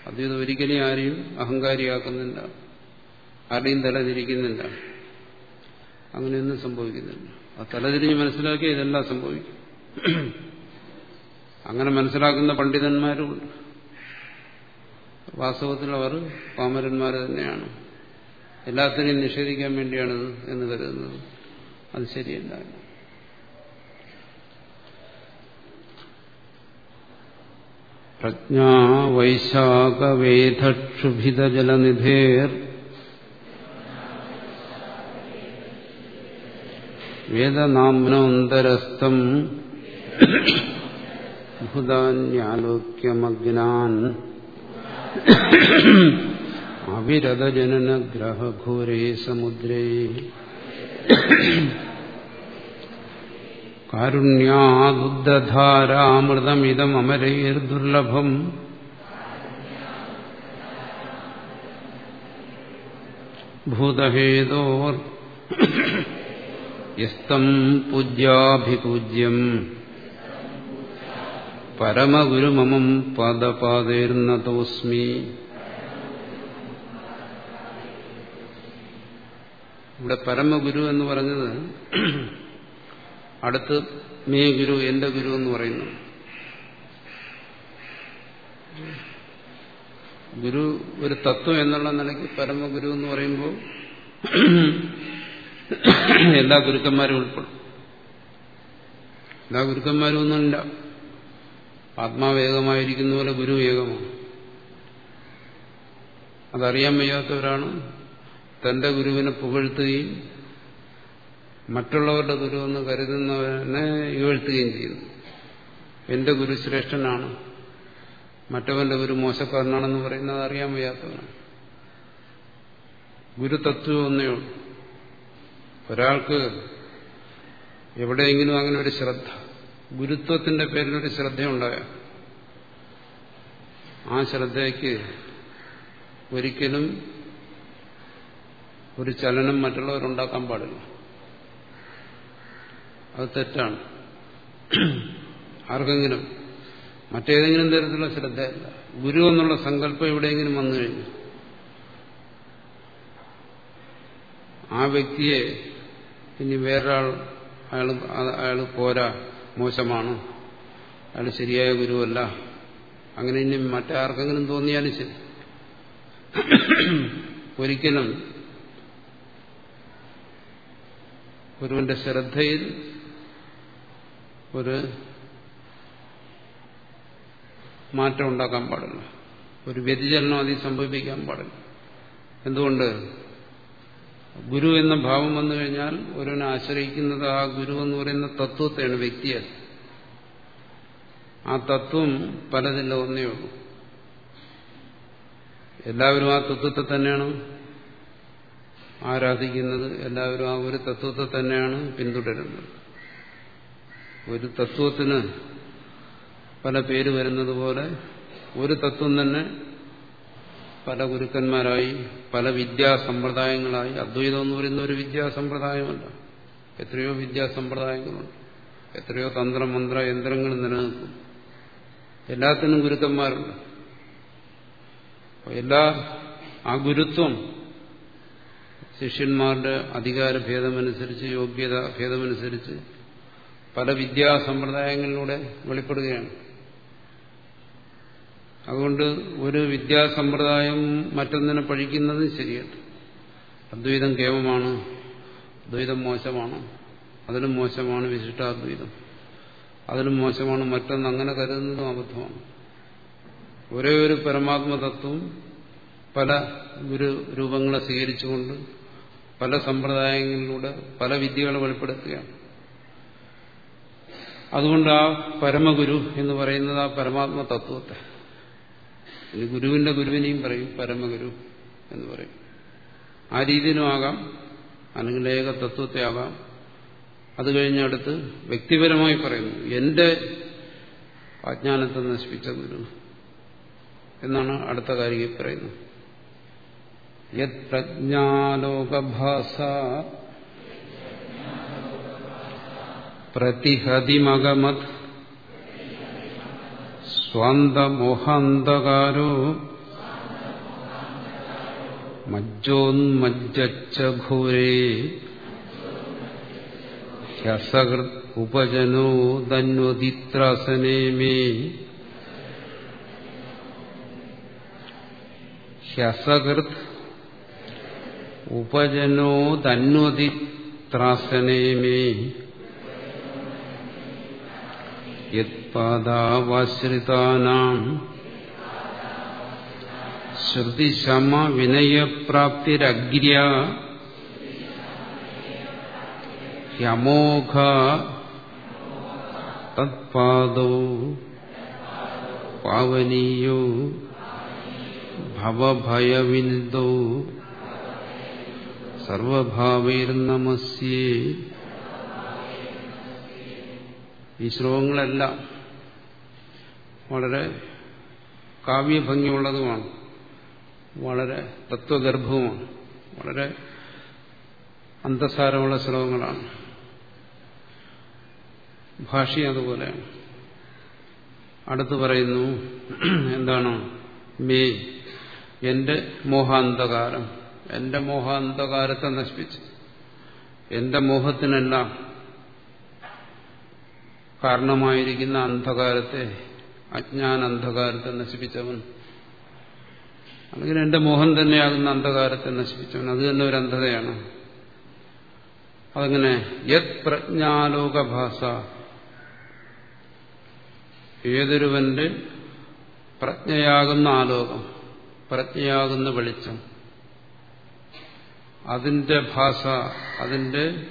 അദ്വൈതം ഒരിക്കലും ആരെയും അഹങ്കാരിയാക്കുന്നില്ല. ആരുടെയും തലതിരിക്കുന്നില്ല അങ്ങനെയൊന്നും സംഭവിക്കുന്നില്ല. ആ തലതിരിഞ്ഞ് മനസ്സിലാക്കി ഇതെല്ലാം സംഭവിക്കും. അങ്ങനെ മനസ്സിലാക്കുന്ന പണ്ഡിതന്മാരുമുണ്ട്. വാസ്തവത്തിൽ അവർ പാമരന്മാർ തന്നെയാണ്. എല്ലാത്തിനെയും നിഷേധിക്കാൻ വേണ്ടിയാണിത് എന്ന് കരുതുന്നത്. അത് ശരിയല്ല. പ്രജ്ഞാ വൈശാഖവേധക്ഷുഭിതജലനിധേർ വേദനാംനോന്തരസ്ഥം ഭൂതാന്യാലോക്യമഗ്നാൻ അവിരതജനനഗ്രഹഘോരേ സമുദ്രേ കാരുണ്യാദുദ്ധധാരാമൃതമിതമരൈർദുർലഭം ഭൂതഹേതോർ യസ്തം പൂജ്യാഭിപൂജ്യം. പരമഗുരുമമം പദപാതേർന്നതോസ്മി ഇവിടെ പരമഗുരു എന്ന് പറഞ്ഞത് അടുത്ത് മേ ഗുരു എന്റെ ഗുരു എന്ന് പറയുന്നു. ഗുരു ഒരു തത്വം എന്നുള്ള നിലയ്ക്ക് പരമഗുരു എന്ന് പറയുമ്പോൾ എല്ലാ ഗുരുക്കന്മാരും ഉൾപ്പെടും. എല്ലാ ഗുരുക്കന്മാരും ഒന്നുമില്ല. ആത്മാവേകമായിരിക്കുന്ന പോലെ ഗുരു ഏകമാണ്. അതറിയാൻ വയ്യാത്തവരാണ്. തന്റെ ഗുരുവിനെ പുകഴ്ത്തുകയും മറ്റുള്ളവരുടെ ഗുരു എന്ന് കരുതുന്നവനെ ഇകഴ്ത്തുകയും ചെയ്യുന്നു. എന്റെ ഗുരു ശ്രേഷ്ഠനാണ്. മറ്റവന്റെ ഗുരു മോശക്കാരനാണെന്ന് പറയുന്നത് അറിയാൻ വയ്യാത്തവനാണ് ഗുരുതത്വം ഒന്നേ ഉള്ളൂ. ഒരാൾക്ക് എവിടെയെങ്കിലും അങ്ങനെ ഒരു ശ്രദ്ധ ഗുരുത്വത്തിന്റെ പേരിൽ ഒരു ശ്രദ്ധയുണ്ടായ ആ ശ്രദ്ധയ്ക്ക് ഒരിക്കലും ഒരു ചലനം മറ്റുള്ളവരുണ്ടാക്കാൻ പാടില്ല. അത് തെറ്റാണ്. ആർക്കെങ്കിലും മറ്റേതെങ്കിലും തരത്തിലുള്ള ശ്രദ്ധയല്ല. ഗുരു എന്നുള്ള സങ്കല്പം എവിടെയെങ്കിലും വന്നു കഴിഞ്ഞു. ആ വ്യക്തിയെ ഇനി വേറൊരാൾ അയാൾ അയാൾ പോരാ മോശമാണ്. അയാൾ ശരിയായ ഗുരുവല്ല. അങ്ങനെ ഇനി മറ്റാർക്കെങ്കിലും തോന്നിയാലും ശരി. ഒരിക്കലും ഗുരുവിന്റെ ശ്രദ്ധയിൽ ഒരു മാറ്റം ഉണ്ടാക്കാൻ പാടില്ല. ഒരു വ്യതിചലനം അതിൽ സംഭവിപ്പിക്കാൻ പാടില്ല. എന്തുകൊണ്ട്? ഗുരു എന്ന ഭാവം വന്നു കഴിഞ്ഞാൽ ഒരുവനെ ആശ്രയിക്കുന്നത് ആ ഗുരു എന്ന് പറയുന്ന തത്വത്തെയാണ് വ്യക്തിയെ ആ തത്വം പലതില്ല ഒന്നേ ഉള്ളൂ. എല്ലാവരും ആ തത്വത്തെ തന്നെയാണ് ആരാധിക്കുന്നത്. എല്ലാവരും ആ ഒരു തത്വത്തെ തന്നെയാണ് പിന്തുടരുന്നത്. ഒരു തത്വത്തിന് പല പേര് വരുന്നത് പോലെ ഒരു തത്വം തന്നെ പല ഗുരുക്കന്മാരായി പല വിദ്യാസമ്പ്രദായങ്ങളായി അദ്വൈതം എന്ന് പറയുന്ന ഒരു വിദ്യാസമ്പ്രദായമല്ല എത്രയോ വിദ്യാസമ്പ്രദായങ്ങളുണ്ട് എത്രയോ തന്ത്രമന്ത്ര യന്ത്രങ്ങൾ നിലനിൽക്കും. എല്ലാത്തിനും ഗുരുക്കന്മാരുണ്ട്. എല്ലാ ആ ഗുരുത്വം ശിഷ്യന്മാരുടെ അധികാര ഭേദമനുസരിച്ച് യോഗ്യത ഭേദമനുസരിച്ച് പല വിദ്യാസമ്പ്രദായങ്ങളിലൂടെ വെളിപ്പെടുകയാണ്. അതുകൊണ്ട് ഒരു വിദ്യാസമ്പ്രദായം മറ്റൊന്നിനെ പഴിക്കുന്നത് ശരിയല്ല. അദ്വൈതം കേവമാണ് ദ്വൈതം മോശമാണ് അതിലും മോശമാണ് വിശിഷ്ടാദ്വൈതം. അതിലും മോശമാണ് മറ്റൊന്ന് അങ്ങനെ കരുതുന്നതും അബദ്ധമാണ് ഒരേ ഒരു പരമാത്മതത്വം പല ഗുരു രൂപങ്ങളെ സ്വീകരിച്ചുകൊണ്ട് പല സമ്പ്രദായങ്ങളിലൂടെ പല വിദ്യകളെ വെളിപ്പെടുത്തുകയാണ്. അതുകൊണ്ട് ആ പരമഗുരു എന്ന് പറയുന്നത് ആ പരമാത്മ തത്വത്തെ. ഇനി ഗുരുവിന്റെ ഗുരുവിനെയും പറയും പരമഗുരു എന്ന് പറയും. ആ രീതിയിലും ആകാം അല്ലെങ്കിൽ ഏക തത്വത്തെ ആകാം. അത് കഴിഞ്ഞടുത്ത് വ്യക്തിപരമായി പറയുന്നു എന്റെ അജ്ഞാനത്തെ നശിപ്പിച്ച ഗുരു എന്നാണ് അടുത്ത കാര്യം പറയുന്നത്. യത് പ്രജ്ഞാലോകഭാസ പ്രതിഹതിമകമത് സ്വാന്തമോഹാന്തകാരോ മജ്ജോന്മജ്ജച്ച ഘോരേ. ഹ്യസകൃത് ഉപജനോ ധന്വതിത്രാസനേ മേ. ഹ്യസകൃത് ഉപജനോ ധന്വതിത്രാസനേ മേ. യത്പാദാവാശ്രിതാനാം ശ്രുതിശമ വിനയപ്രാപ്തിരഗ്ര്യ ഹ്യമോഘ തത്പാദോ പാവനീയോ ഭവഭയവിന്ദോ സർവഭാവൈർനമസ്യേ ഈ ശ്ലോകങ്ങളെല്ലാം വളരെ കാവ്യഭംഗിയുള്ളതുമാണ്. വളരെ തത്വഗർഭവുമാണ്. വളരെ അന്തസാരമുള്ള ശ്ലോകങ്ങളാണ്. ഭാഷയും അതുപോലെയാണ്. അടുത്ത് പറയുന്നു എന്താണ്? മേ എന്റെ മോഹാന്തകാരം എന്റെ മോഹാന്തകാരത്തെ നശിപ്പിച്ചു. എന്റെ മോഹത്തിനെല്ലാം കാരണമായിരിക്കുന്ന അന്ധകാരത്തെ അജ്ഞാന അന്ധകാരത്തെ നശിപ്പിച്ചവൻ. അല്ലെങ്കിൽ എന്റെ മോഹം തന്നെയാകുന്ന അന്ധകാരത്തെ നശിപ്പിച്ചവൻ. അത് തന്നെ ഒരു അന്ധതയാണ്. അതങ്ങനെ യത് പ്രജ്ഞാലോകഭാഷ ഏതൊരുവന്റെ പ്രജ്ഞയാകുന്ന ആലോകം പ്രജ്ഞയാകുന്ന വെളിച്ചം. അതിന്റെ ഭാഷ അതിന്റെ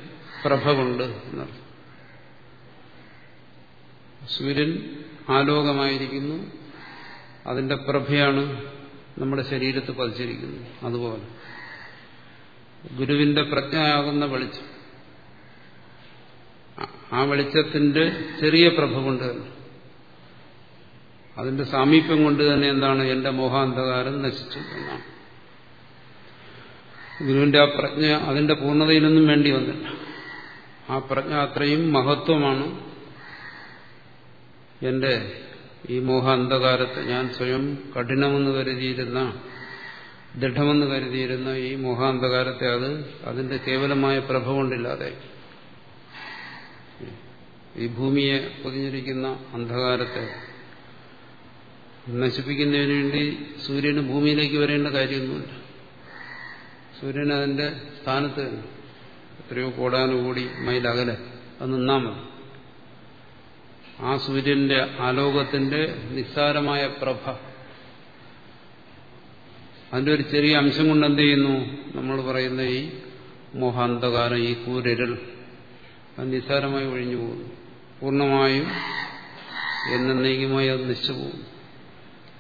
പ്രഭ കൊണ്ട് എന്നർത്ഥം. സൂര്യൻ ആലോകമായിരിക്കുന്നു. അതിന്റെ പ്രഭയാണ് നമ്മുടെ ശരീരത്ത് പതിച്ചിരിക്കുന്നത്. അതുപോലെ ഗുരുവിന്റെ പ്രജ്ഞയാകുന്ന വെളിച്ചം. ആ വെളിച്ചത്തിന്റെ ചെറിയ പ്രഭ കൊണ്ട് തന്നെ. അതിന്റെ സാമീപ്യം കൊണ്ട് തന്നെ എന്താണ് എന്റെ മോഹാന്ധകാരം നശിച്ചു എന്നാണ് ഗുരുവിന്റെ ആ പ്രജ്ഞ അതിന്റെ പൂർണതയിലൊന്നും വേണ്ടി വന്നില്ല. ആ പ്രജ്ഞ അത്രയും മഹത്വമാണ്. എന്റെ ഈ മോഹാന്ധകാരത്തെ ഞാൻ സ്വയം കഠിനമെന്ന് കരുതിയിരുന്ന ദൃഢമെന്ന് കരുതിയിരുന്ന ഈ മോഹാന്ധകാരത്തെ അത് അതിന്റെ കേവലമായ പ്രഭ കൊണ്ടില്ലാതെ ഈ ഭൂമിയെ പൊതിഞ്ഞിരിക്കുന്ന അന്ധകാരത്തെ നശിപ്പിക്കുന്നതിന് വേണ്ടി സൂര്യന് ഭൂമിയിലേക്ക് വരേണ്ട കാര്യമൊന്നുമില്ല. സൂര്യൻ അതിന്റെ സ്ഥാനത്ത് എത്രയോ കോടാനുകൂടി മൈലകലെ അത് നിന്നാൽ മതി. ആ സൂര്യന്റെ ആലോകത്തിന്റെ നിസ്സാരമായ പ്രഭ. അതിന്റെ ഒരു ചെറിയ അംശം കൊണ്ട് എന്ത് ചെയ്യുന്നു? നമ്മൾ പറയുന്ന ഈ മോഹാന്തകാരം ഈ കൂരരൽ അത് നിസ്സാരമായി ഒഴിഞ്ഞു പോകുന്നു. പൂർണമായും എന്നേക്കുമായി അത് നശിച്ചു പോകുന്നു.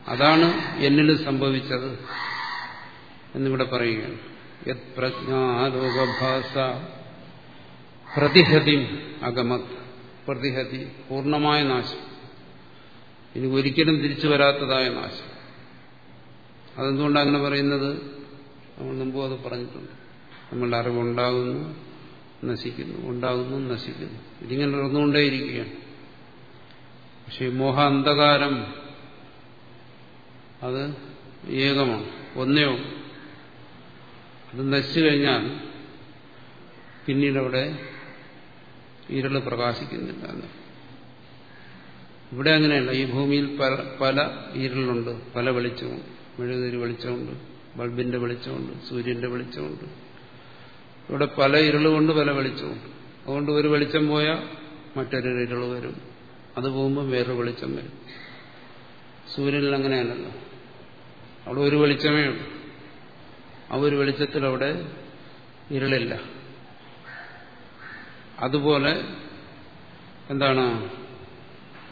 അതാണ് എന്നിൽ സംഭവിച്ചത് എന്നിവിടെ പറയുകയാണ്. യത് പ്രജ്ഞാലോകഭാസ പ്രതിഹതി അഗമത്. പ്രതിഹതി പൂർണമായ നാശം. ഇനി ഒരിക്കലും തിരിച്ചു വരാത്തതായ നാശം. അതെന്തുകൊണ്ടാണ് അങ്ങനെ പറയുന്നത്? നമ്മൾ മുമ്പും അത് പറഞ്ഞിട്ടുണ്ട്. നമ്മളുടെ അറിവുണ്ടാകുന്നു നശിക്കുന്നു ഉണ്ടാകുന്നു നശിക്കുന്നു. ഇതിങ്ങനെ നടന്നുകൊണ്ടേയിരിക്കുകയാണ്. പക്ഷെ മോഹ അന്ധകാരം അത് ഏകമാണ് ഒന്നേ ഉള്ളൂ. അത് നശിച്ചു കഴിഞ്ഞാൽ പിന്നീട് അവിടെ ഇരുൾ പ്രകാശിക്കുന്നില്ല എന്ന്. ഇവിടെ അങ്ങനെയല്ല. ഈ ഭൂമിയിൽ പല പല ഇരുളുണ്ട്. പല വെളിച്ചമുണ്ട് മെഴുകുതിരി വെളിച്ചമുണ്ട്. ബൾബിന്റെ വെളിച്ചമുണ്ട്. സൂര്യന്റെ വെളിച്ചമുണ്ട്. ഇവിടെ പല ഇരുളുകൊണ്ട് പല വെളിച്ചമുണ്ട്. അതുകൊണ്ട് ഒരു വെളിച്ചം പോയാൽ മറ്റൊരു ഇരുൾ വരും. അത് പോകുമ്പോൾ വേറൊരു വെളിച്ചം വരും. സൂര്യനിൽ അങ്ങനെയല്ലല്ലോ. അവിടെ ഒരു വെളിച്ചമേ ഉള്ളൂ. ആ ഒരു വെളിച്ചത്തിൽ അവിടെ ഇരുളില്ല. അതുപോലെ എന്താണ്?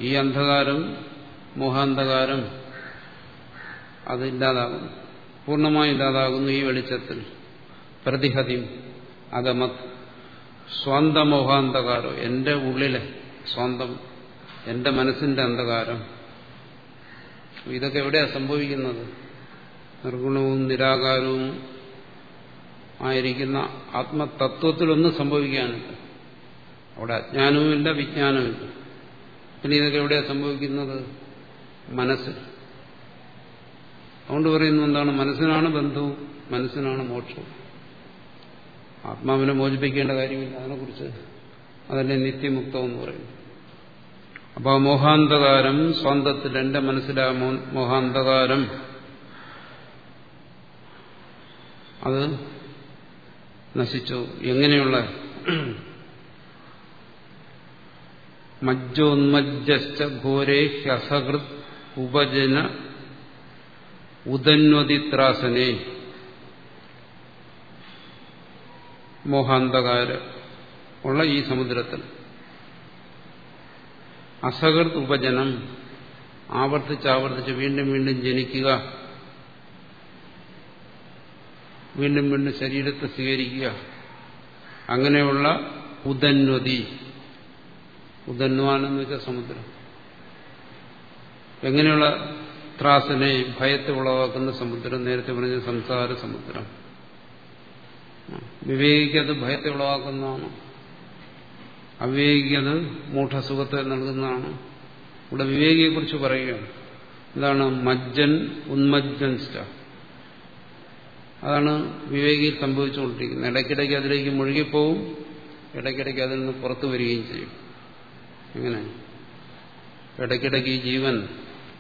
ഈ അന്ധകാരം മോഹാന്ധകാരം അത് ഇല്ലാതാകുന്നു. പൂർണമായി ഇല്ലാതാകുന്നു ഈ വെളിച്ചത്തിൽ. പ്രതിഹതിം അഗമത്. സ്വാന്തമോഹാന്ധകാരം എന്റെ ഉള്ളിലെ സ്വന്തം എന്റെ മനസ്സിന്റെ അന്ധകാരം. ഇതൊക്കെ എവിടെയാണ് സംഭവിക്കുന്നത്? നിർഗുണവും നിരാകാരവും ആയിരിക്കുന്ന ആത്മതത്വത്തിലൊന്നും സംഭവിക്കാനില്ല. അവിടെ അജ്ഞാനവുമില്ല വിജ്ഞാനവുമില്ല. പിന്നെ ഇതൊക്കെ എവിടെയാണ് സംഭവിക്കുന്നത്? മനസ്സ് അതുകൊണ്ട് പറയുന്നു എന്താണ്? മനസ്സിനാണ് ബന്ധവും മനസ്സിനാണ് മോക്ഷവും. ആത്മാവിനെ മോചിപ്പിക്കേണ്ട കാര്യമില്ല അതിനെക്കുറിച്ച്. അതല്ലേ നിത്യമുക്തം എന്ന് പറയുന്നു അപ്പോൾ മോഹാന്തകാരം സ്വന്തത്തിൽ എന്റെ മനസ്സിലാ മോഹാന്തകാരം അത് നശിച്ചു. എങ്ങനെയുള്ള മജ്ജോന്മജ്ജ ഘോരേ ഹ്യസകൃത് ഉപജന ഉദന്വതിത്രാസനെ മോഹാന്തകാര ഉള്ള ഈ സമുദ്രത്തിൽ. അസഹൃത് ഉപജനം ആവർത്തിച്ചാവർത്തിച്ച് വീണ്ടും വീണ്ടും ജനിക്കുക. വീണ്ടും വീണ്ടും ശരീരത്തെ സ്വീകരിക്കുക. അങ്ങനെയുള്ള ഉദന്വതി. ഉദന്വാൻ എന്ന് വെച്ചാൽ സമുദ്രം. എങ്ങനെയുള്ള ത്രാസനെ ഭയത്തെ ഉളവാക്കുന്ന സമുദ്രം നേരത്തെ പറഞ്ഞ സംസാര സമുദ്രം. വിവേകിക്കത് ഭയത്തെ ഉളവാക്കുന്നതാണ്. അവിവേകിക്കത് മൂഢസുഖത്തെ നൽകുന്നതാണ്. ഇവിടെ വിവേകിയെക്കുറിച്ച് പറയുകയാണ്. എന്താണ് മജ്ജൻ ഉന്മജ്ജൻ സ്റ്റാ അതാണ് വിവേകിയിൽ സംഭവിച്ചുകൊണ്ടിരിക്കുന്നത്. ഇടയ്ക്കിടയ്ക്ക് അതിലേക്ക് മുഴുകിപ്പോവും ഇടയ്ക്കിടയ്ക്ക് അതിൽ നിന്ന് പുറത്തു വരികയും ചെയ്യും. എങ്ങനെ ഇടയ്ക്കിടയ്ക്ക് ഈ ജീവൻ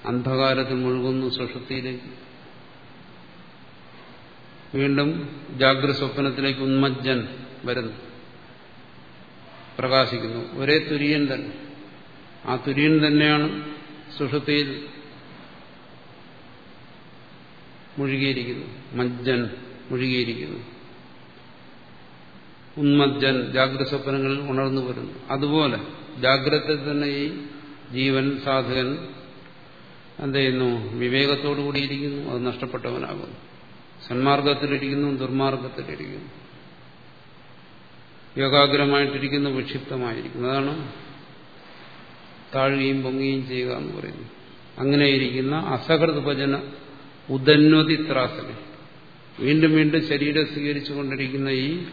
അന്ധകാരത്തിൽ മുഴുകുന്നു സുഷുപ്തിയിലേക്ക്. വീണ്ടും ജാഗ്രത സ്വപ്നത്തിലേക്ക് ഉന്മജ്ജൻ വരുന്നു. പ്രകാശിക്കുന്നു. ഒരേ തുര്യൻ തന്നെ. ആ തുര്യൻ തന്നെയാണ് സുഷുപ്തിയിൽ മുഴുകിയിരിക്കുന്നു. മജ്ജൻ മുഴുകിയിരിക്കുന്നു. ഉന്മജ്ജൻ ജാഗ്രത സ്വപ്നങ്ങളിൽ ഉണർന്നു വരുന്നു. അതുപോലെ ജാഗ്രത തന്നെ ഈ ജീവൻ സാധകൻ എന്ത് ചെയ്യുന്നു? വിവേകത്തോടു കൂടിയിരിക്കുന്നു. അത് നഷ്ടപ്പെട്ടവനാകുന്നു. സന്മാർഗത്തിലിരിക്കുന്നു ദുർമാർഗത്തിലിരിക്കുന്നു. യോഗാഗ്രമായിട്ടിരിക്കുന്നു വിക്ഷിപ്തമായിരിക്കുന്നു. അതാണ് താഴുകയും പൊങ്ങുകയും ചെയ്യുക എന്ന് പറയുന്നു അങ്ങനെയിരിക്കുന്ന ഭജന ഉദന്വതി ത്രാസനെ വീണ്ടും വീണ്ടും ശരീരം സ്വീകരിച്ചുകൊണ്ടിരിക്കുന്ന ഈ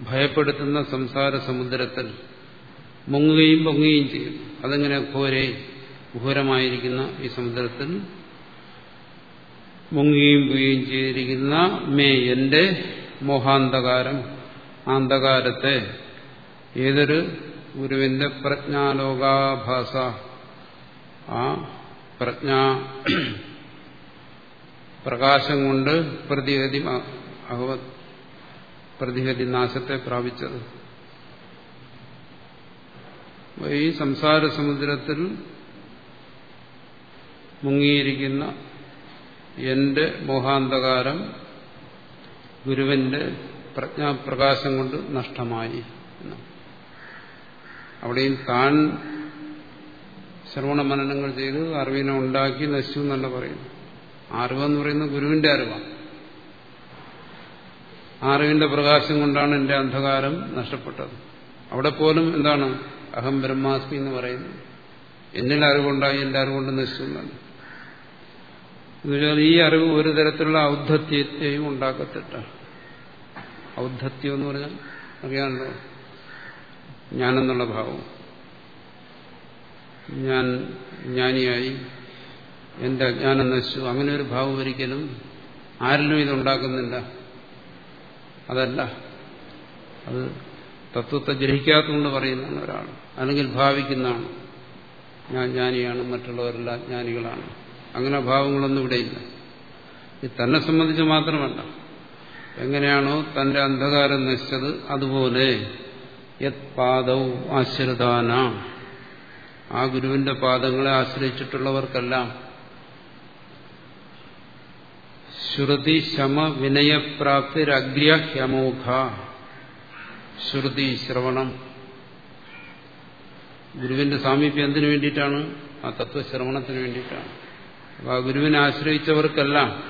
ഭയപ്പെടുത്തുന്ന സംസാര സമുദ്രത്തിൽ മുങ്ങുകയും പൊങ്ങുകയും ചെയ്യും. അതെങ്ങനെ ഘോരെ ഘോരമായിരിക്കുന്ന ഈ സമുദ്രത്തിൽ മുങ്ങുകയും പൊങ്ങുകയും ചെയ്തിരിക്കുന്ന മേ എന്റെ മോഹാന്തകാരം അന്ധകാരത്തെ ഏതൊരു ഗുരുവിന്റെ പ്രജ്ഞാലോകാഭാസ ആ പ്രജ്ഞ പ്രകാശം കൊണ്ട് പ്രതിഹതി ഭഗവത് പ്രതിഹതി നാശത്തെ പ്രാപിച്ചത്. ഈ സംസാര സമുദ്രത്തിൽ മുങ്ങിയിരിക്കുന്ന എന്റെ മോഹാന്തകാരം ഗുരുവിന്റെ പ്രജ്ഞാപ്രകാശം കൊണ്ട് നഷ്ടമായി അവിടെയും താൻ ശ്രവണ മനനങ്ങൾ ചെയ്ത് അറിവിനെ ഉണ്ടാക്കി നശിച്ചു എന്നല്ല പറയുന്നു അറിവെന്ന് പറയുന്നത് ഗുരുവിന്റെ അറിവാണ്. അറിവിന്റെ പ്രകാശം കൊണ്ടാണ് എന്റെ അന്ധകാരം നഷ്ടപ്പെട്ടത്. അവിടെ പോലും എന്താണ് അഹം ബ്രഹ്മാസ്മി എന്ന് പറയുന്നു. എന്നിൽ അറിവുണ്ടായി എന്റെ അറിവുകൊണ്ട് നശിച്ചു എന്നാണ് എന്നുവെച്ചാൽ ഈ അറിവ് ഒരു തരത്തിലുള്ള ഔദ്ധത്യത്തെയും ഉണ്ടാക്കത്തിട്ട ഔദ്ധത്യം എന്ന് പറഞ്ഞാൽ അറിയാമല്ലോ. ഞാനെന്നുള്ള ഭാവം. ഞാൻ ജ്ഞാനിയായി എന്റെ അജ്ഞാനം നശിച്ചു. അങ്ങനെ ഒരു ഭാവം ഒരിക്കലും ആരിലും ഇതുണ്ടാക്കുന്നില്ല. അതല്ല. അത് തത്വത്തെ ഗ്രഹിക്കാത്തതുകൊണ്ട് പറയുന്നതാണ് ഒരാൾ അല്ലെങ്കിൽ ഭാവിക്കുന്നതാണ്. ഞാൻ ജ്ഞാനിയാണ് മറ്റുള്ളവരെല്ലാം ജ്ഞാനികളാണ്. അങ്ങനെ ഭാവങ്ങളൊന്നും ഇവിടെയില്ല ഇത് തന്നെ സംബന്ധിച്ച് മാത്രമല്ല. എങ്ങനെയാണോ തന്റെ അന്ധകാരം നശിച്ചത് അതുപോലെ യത് പാദവും ആശ്രിതാന. ആ ഗുരുവിന്റെ പാദങ്ങളെ ആശ്രയിച്ചിട്ടുള്ളവർക്കെല്ലാം ശ്രുതി ശമ വിനയപ്രാപ്തിരഗ്ര്യഹ്യമോഘ ശ്രുതി ശ്രവണം. ഗുരുവിന്റെ സാമീപ്യം എന്തിനു വേണ്ടിയിട്ടാണ്? ആ തത്വശ്രവണത്തിന് വേണ്ടിയിട്ടാണ്. അപ്പൊ ആ ഗുരുവിനെ ആശ്രയിച്ചവർക്കെല്ലാം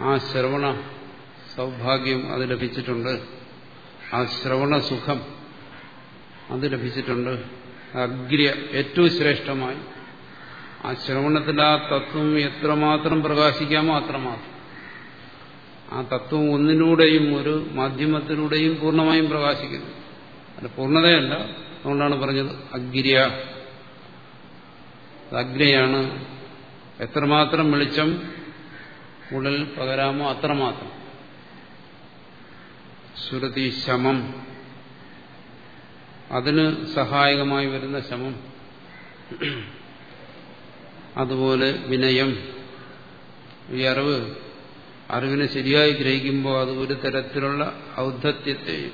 ആ ശ്രവണ സൗഭാഗ്യം അത് ലഭിച്ചിട്ടുണ്ട്. ആ ശ്രവണ സുഖം അത് ലഭിച്ചിട്ടുണ്ട്. അഗ്ര്യ ഏറ്റവും ശ്രേഷ്ഠമായി. ആ ശ്രവണത്തിൽ ആ തത്വം എത്രമാത്രം പ്രകാശിക്കാമോ അത്രമാത്രം. ആ തത്വം ഒന്നിലൂടെയും ഒരു മാധ്യമത്തിലൂടെയും പൂർണമായും പ്രകാശിക്കുന്നു. അത് പൂർണതയല്ല. അതുകൊണ്ടാണ് പറഞ്ഞത് അഗ്രിയ അഗ്നിയാണ്. എത്രമാത്രം വെളിച്ചം ഉള്ളിൽ പകരാമോ അത്രമാത്രം. ശ്രുതി ശമം. അതിന് സഹായകമായി വരുന്ന ശമം. അതുപോലെ വിനയം. ഈ അറിവ് അറിവിനെ ശരിയായി ഗ്രഹിക്കുമ്പോൾ അത് ഒരു തരത്തിലുള്ള ഔദ്ധത്യത്തെയും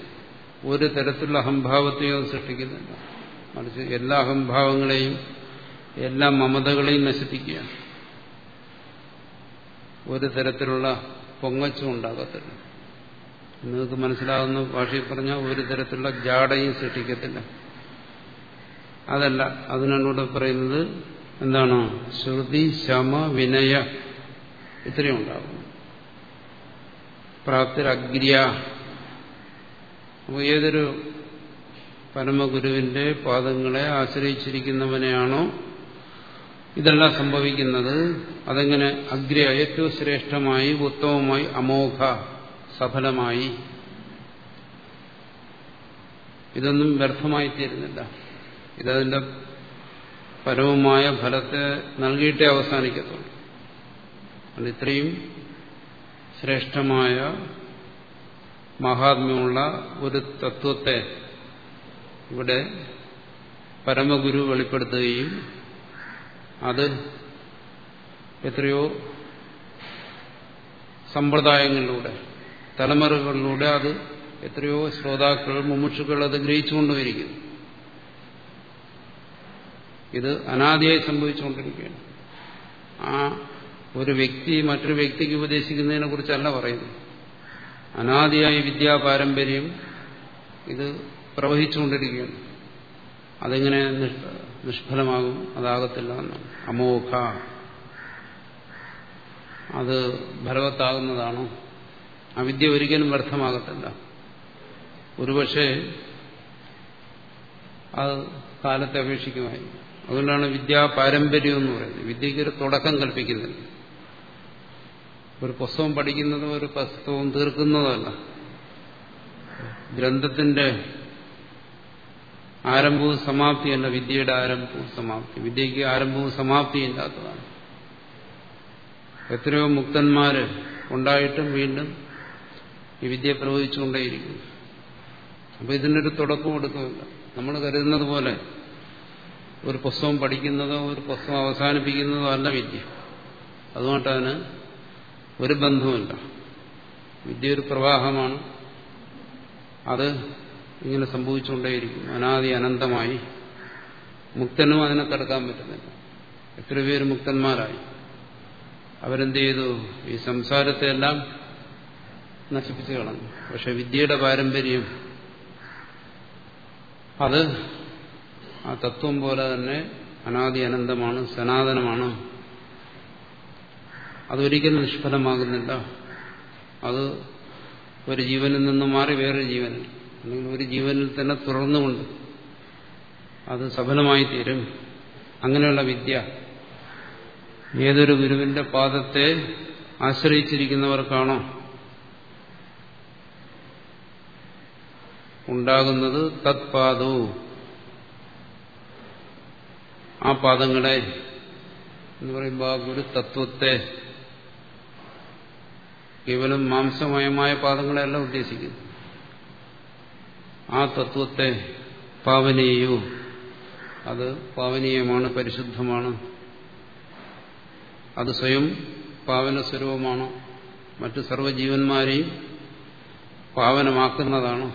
ഒരു തരത്തിലുള്ള അഹംഭാവത്തെയും സൃഷ്ടിക്കുന്നില്ല മറിച്ച് എല്ലാ അഹംഭാവങ്ങളെയും എല്ലാ മമതകളെയും നശിപ്പിക്കുകയാണ്. ഒരു തരത്തിലുള്ള പൊങ്ങച്ചും ഉണ്ടാകത്തില്ല. നിങ്ങൾക്ക് മനസ്സിലാകുന്ന ഭാഷയിൽ പറഞ്ഞാൽ ഒരു തരത്തിലുള്ള ജാടയും സൃഷ്ടിക്കത്തില്ല. അതല്ല അതിനോട് പറയുന്നത് എന്താണ്? ശ്രുതി ശമ വിനയ ഇത്രയും ഉണ്ടാകും പ്രാപ്തിരഗ്ര്യ ഏതൊരു പരമഗുരുവിന്റെ പാദങ്ങളെ ആശ്രയിച്ചിരിക്കുന്നവനെയാണോ ഇതെല്ലാം സംഭവിക്കുന്നത്. അതെങ്ങനെ അഗ്ര ഏറ്റവും ശ്രേഷ്ഠമായി ഉത്തമമായി അമോഘ സഫലമായി. ഇതൊന്നും വ്യർത്ഥമായി തീരുന്നില്ല. ഇതതിന്റെ പരമമായ ഫലത്തെ നൽകിയിട്ടേ അവസാനിക്കത്തുള്ളൂ. ഇത്രയും ശ്രേഷ്ഠമായ മഹാത്മ്യമുള്ള ഒരു തത്വത്തെ ഇവിടെ പരമഗുരു വെളിപ്പെടുത്തുകയും അത് എത്രയോ സമ്പ്രദായങ്ങളിലൂടെ തലമുറകളിലൂടെ അത് എത്രയോ ശ്രോതാക്കൾ മുമുക്ഷുക്കൾ അത് ഗ്രഹിച്ചുകൊണ്ടുവരിക്കുന്നു ഇത് അനാദിയായി സംഭവിച്ചുകൊണ്ടിരിക്കുകയാണ്. ആ ഒരു വ്യക്തി മറ്റൊരു വ്യക്തിക്ക് ഉപദേശിക്കുന്നതിനെ കുറിച്ചല്ല പറയുന്നത്. അനാദിയായ വിദ്യാപാരമ്പര്യം ഇത് പ്രവഹിച്ചുകൊണ്ടിരിക്കുകയാണ്. അതെങ്ങനെ നിഷ്ഫലമാകും? അതാകത്തില്ല എന്നാണ് അമോഘ. അത് ഫലവത്താകുന്നതാണോ ആ വിദ്യ ഒരിക്കലും വ്യർത്ഥമാകത്തില്ല. ഒരുപക്ഷെ അത് കാലത്തെ അപേക്ഷിക്കുമായി അതുകൊണ്ടാണ് വിദ്യാ പാരമ്പര്യം എന്ന് പറയുന്നത്. വിദ്യയ്ക്കൊരു തുടക്കം കൽപ്പിക്കുന്നില്ല. ഒരു പുസ്തകം പഠിക്കുന്നതും ഒരു പുസ്തകം തീർക്കുന്നതല്ല. ഗ്രന്ഥത്തിന്റെ ആരംഭവും സമാപ്തിയല്ല വിദ്യയുടെ ആരംഭവും സമാപ്തി. വിദ്യയ്ക്ക് ആരംഭവും സമാപ്തിയും ഇല്ലാത്തതാണ്. എത്രയോ മുക്തന്മാര് ഉണ്ടായിട്ടും വീണ്ടും ഈ വിദ്യ പ്രവഹിച്ചുകൊണ്ടേയിരിക്കുന്നു അപ്പൊ ഇതിനൊരു തുടക്കം കൊടുക്കുന്നില്ല നമ്മൾ കരുതുന്നത് പോലെ ഒരു പുസ്തകം പഠിക്കുന്നതോ ഒരു പുസ്തകം അവസാനിപ്പിക്കുന്നതോ അല്ല വിദ്യ. അതുകൊണ്ടാണ് ഒരു ബന്ധവുമില്ല. വിദ്യ ഒരു പ്രവാഹമാണ്. അത് ഇങ്ങനെ സംഭവിച്ചുകൊണ്ടേയിരിക്കും അനാദി അനന്തമായി. മുക്തനും അതിനെ തടുക്കാൻ പറ്റുന്നില്ല. എത്ര പേര് മുക്തന്മാരായി. അവരെന്ത് ചെയ്തു? ഈ സംസാരത്തെ എല്ലാം നശിപ്പിച്ചു കളഞ്ഞു. പക്ഷെ വിദ്യയുടെ പാരമ്പര്യം അത് ആ തത്വം പോലെ തന്നെ അനാദി അനന്തമാണ് സനാതനമാണ്. അതൊരിക്കലും നിഷ്ഫലമാകുന്നില്ല. അത് ഒരു ജീവനിൽ നിന്ന് മാറി വേറൊരു ജീവനിൽ അല്ലെങ്കിൽ ഒരു ജീവനിൽ തന്നെ തുടർന്നുകൊണ്ട് അത് സഫലമായി തീരും. അങ്ങനെയുള്ള വിദ്യ ഏതൊരു ഗുരുവിന്റെ പാദത്തെ ആശ്രയിച്ചിരിക്കുന്നവർക്കാണോ ഉണ്ടാകുന്നത് തത്പാദോ? ആ പാദങ്ങളെ എന്ന് പറയുമ്പോൾ ആ ഗുരു തത്വത്തെ കേവലം മാംസമയമായ പാദങ്ങളെയല്ല ഉദ്ദേശിക്കുന്നു ആ തത്വത്തെ പാവനീയോ അത് പാവനീയമാണ് പരിശുദ്ധമാണ്. അത് സ്വയം പാവന സ്വരൂപമാണ് മറ്റു സർവജീവന്മാരെയും പാവനമാക്കുന്നതാണ്.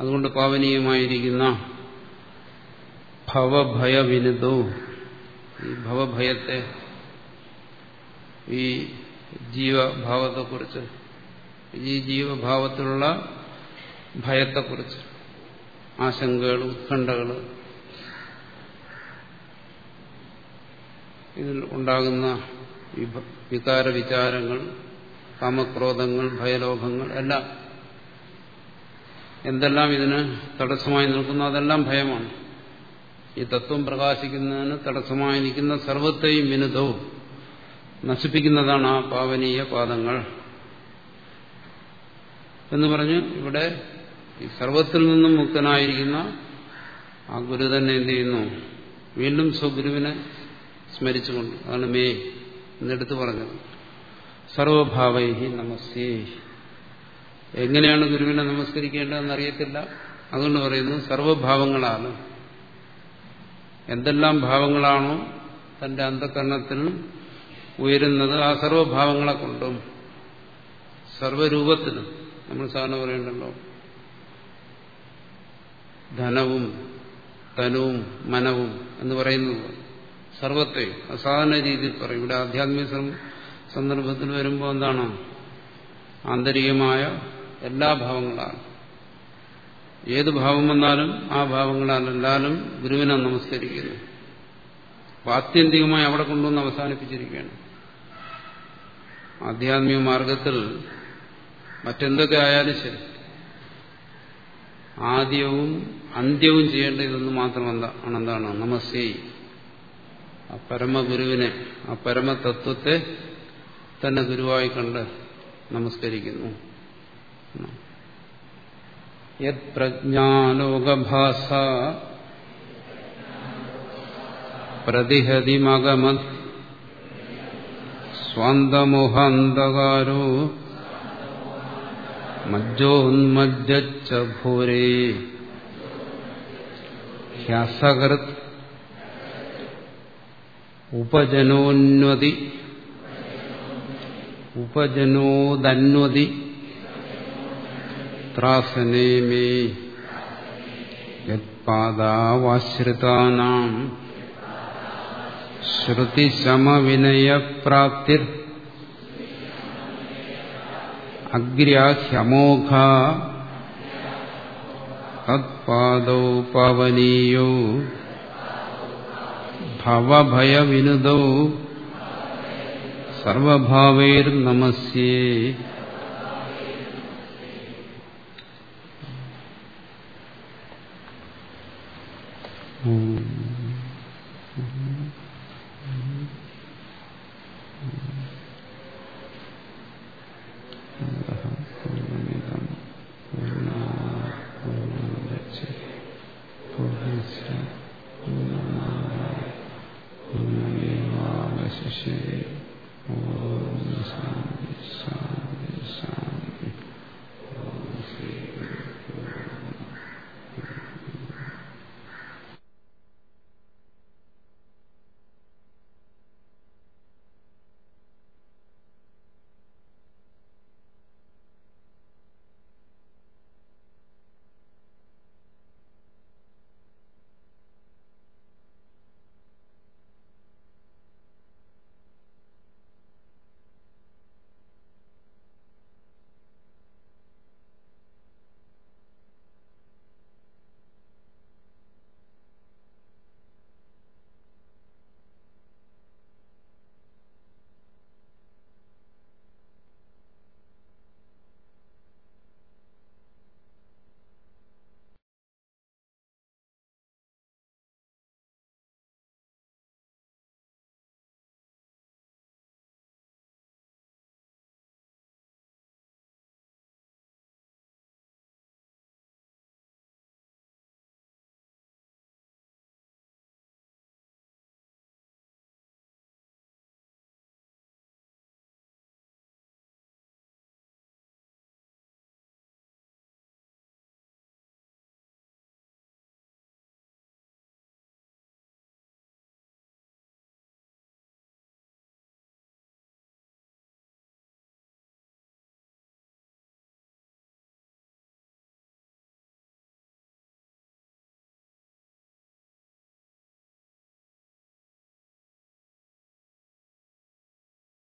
അതുകൊണ്ട് പാവനീയമായിരിക്കുന്ന ഭവഭയവിനുദോ ഈ ഭവഭയത്തെ ഈ ജീവഭാവത്തെക്കുറിച്ച് ഈ ജീവഭാവത്തിലുള്ള ഭയത്തെക്കുറിച്ച് ആശങ്കകൾ ഉത്കണ്ഠകൾ ഇതിൽ ഉണ്ടാകുന്ന വികാര വിചാരങ്ങൾ കാമക്രോധങ്ങൾ ഭയലോഭങ്ങൾ എല്ലാം എന്തെല്ലാം ഇതിന് തടസ്സമായി നിൽക്കുന്നു അതെല്ലാം ഭയമാണ്. ഈ തത്വം പ്രകാശിക്കുന്നതിന് തടസ്സമായി നിൽക്കുന്ന സർവത്തെയും വിനുതവും നശിപ്പിക്കുന്നതാണ് ആ പാവനീയ പാദങ്ങൾ. എന്ന് പറഞ്ഞ് ഇവിടെ ഈ സർവത്തിൽ നിന്നും മുക്തനായിരിക്കുന്ന ആ ഗുരു തന്നെ എന്ത് ചെയ്യുന്നു? വീണ്ടും സ്വഗുരുവിനെ സ്മരിച്ചുകൊണ്ട് അതാണ് മേ എന്നെടുത്ത് പറഞ്ഞത്. സർവഭാവൈഹി നമസ്തേ. എങ്ങനെയാണ് ഗുരുവിനെ നമസ്കരിക്കേണ്ടതെന്ന് അറിയത്തില്ല അതുകൊണ്ട് പറയുന്നു സർവഭാവങ്ങളാണ്. എന്തെല്ലാം ഭാവങ്ങളാണോ തന്റെ അന്ധകരണത്തിൽ ഉയരുന്നത് ആ സർവഭാവങ്ങളെ കൊണ്ടും സർവരൂപത്തിനും നമ്മൾ സാധാരണ പറയണ്ടല്ലോ. ധനവും തനവും മനവും എന്ന് പറയുന്നത് സർവത്തെ അസാധാരണ രീതിയിൽ പറയും. ഇവിടെ ആധ്യാത്മിക സന്ദർഭത്തിൽ വരുമ്പോൾ എന്താണ്? ആന്തരികമായ എല്ലാ ഭാവങ്ങളാണ് ഏത് ഭാവം വന്നാലും ആ ഭാവങ്ങളാലെല്ലാലും ഗുരുവിനെ നമസ്കരിക്കുന്നു. ആത്യന്തികമായി അവിടെ കൊണ്ടുവന്ന് അവസാനിപ്പിച്ചിരിക്കുകയാണ്. ആധ്യാത്മിക മാർഗത്തിൽ മറ്റെന്തൊക്കെ ആയാലും ശരി. ആദ്യവും അന്ത്യവും ചെയ്യേണ്ട ഇതൊന്ന് മാത്രം എന്താണ് ആണെന്താണ്? നമസ്തേ ആ പരമഗുരുവിനെ ആ പരമതത്വത്തെ തന്നെ ഗുരുവായി കണ്ട് നമസ്കരിക്കുന്നു. യത് പ്രജ്ഞാലോകഭാസ പ്രതിഹതിമഗമത് സ്വാന്തമോഹാന്തകാരോ മജ്ജോന്മജ്ജ ഭൂരേ. ഹ്യാസകൃത്. ഉപജനോന്വതി ഉപജനോദന്വതി ത്രാസനേ മേ യത്പാദാവാശ്രിതാനാം. ശ്രുതിശമവിനയപ്രാപ്തിർ. അഗ്രാഹ്യമോഘ തത്പാദോ പവനീയോ. ഭവഭയവിനുദോ. സർവഭാവൈർനമസ്യേ. ഓം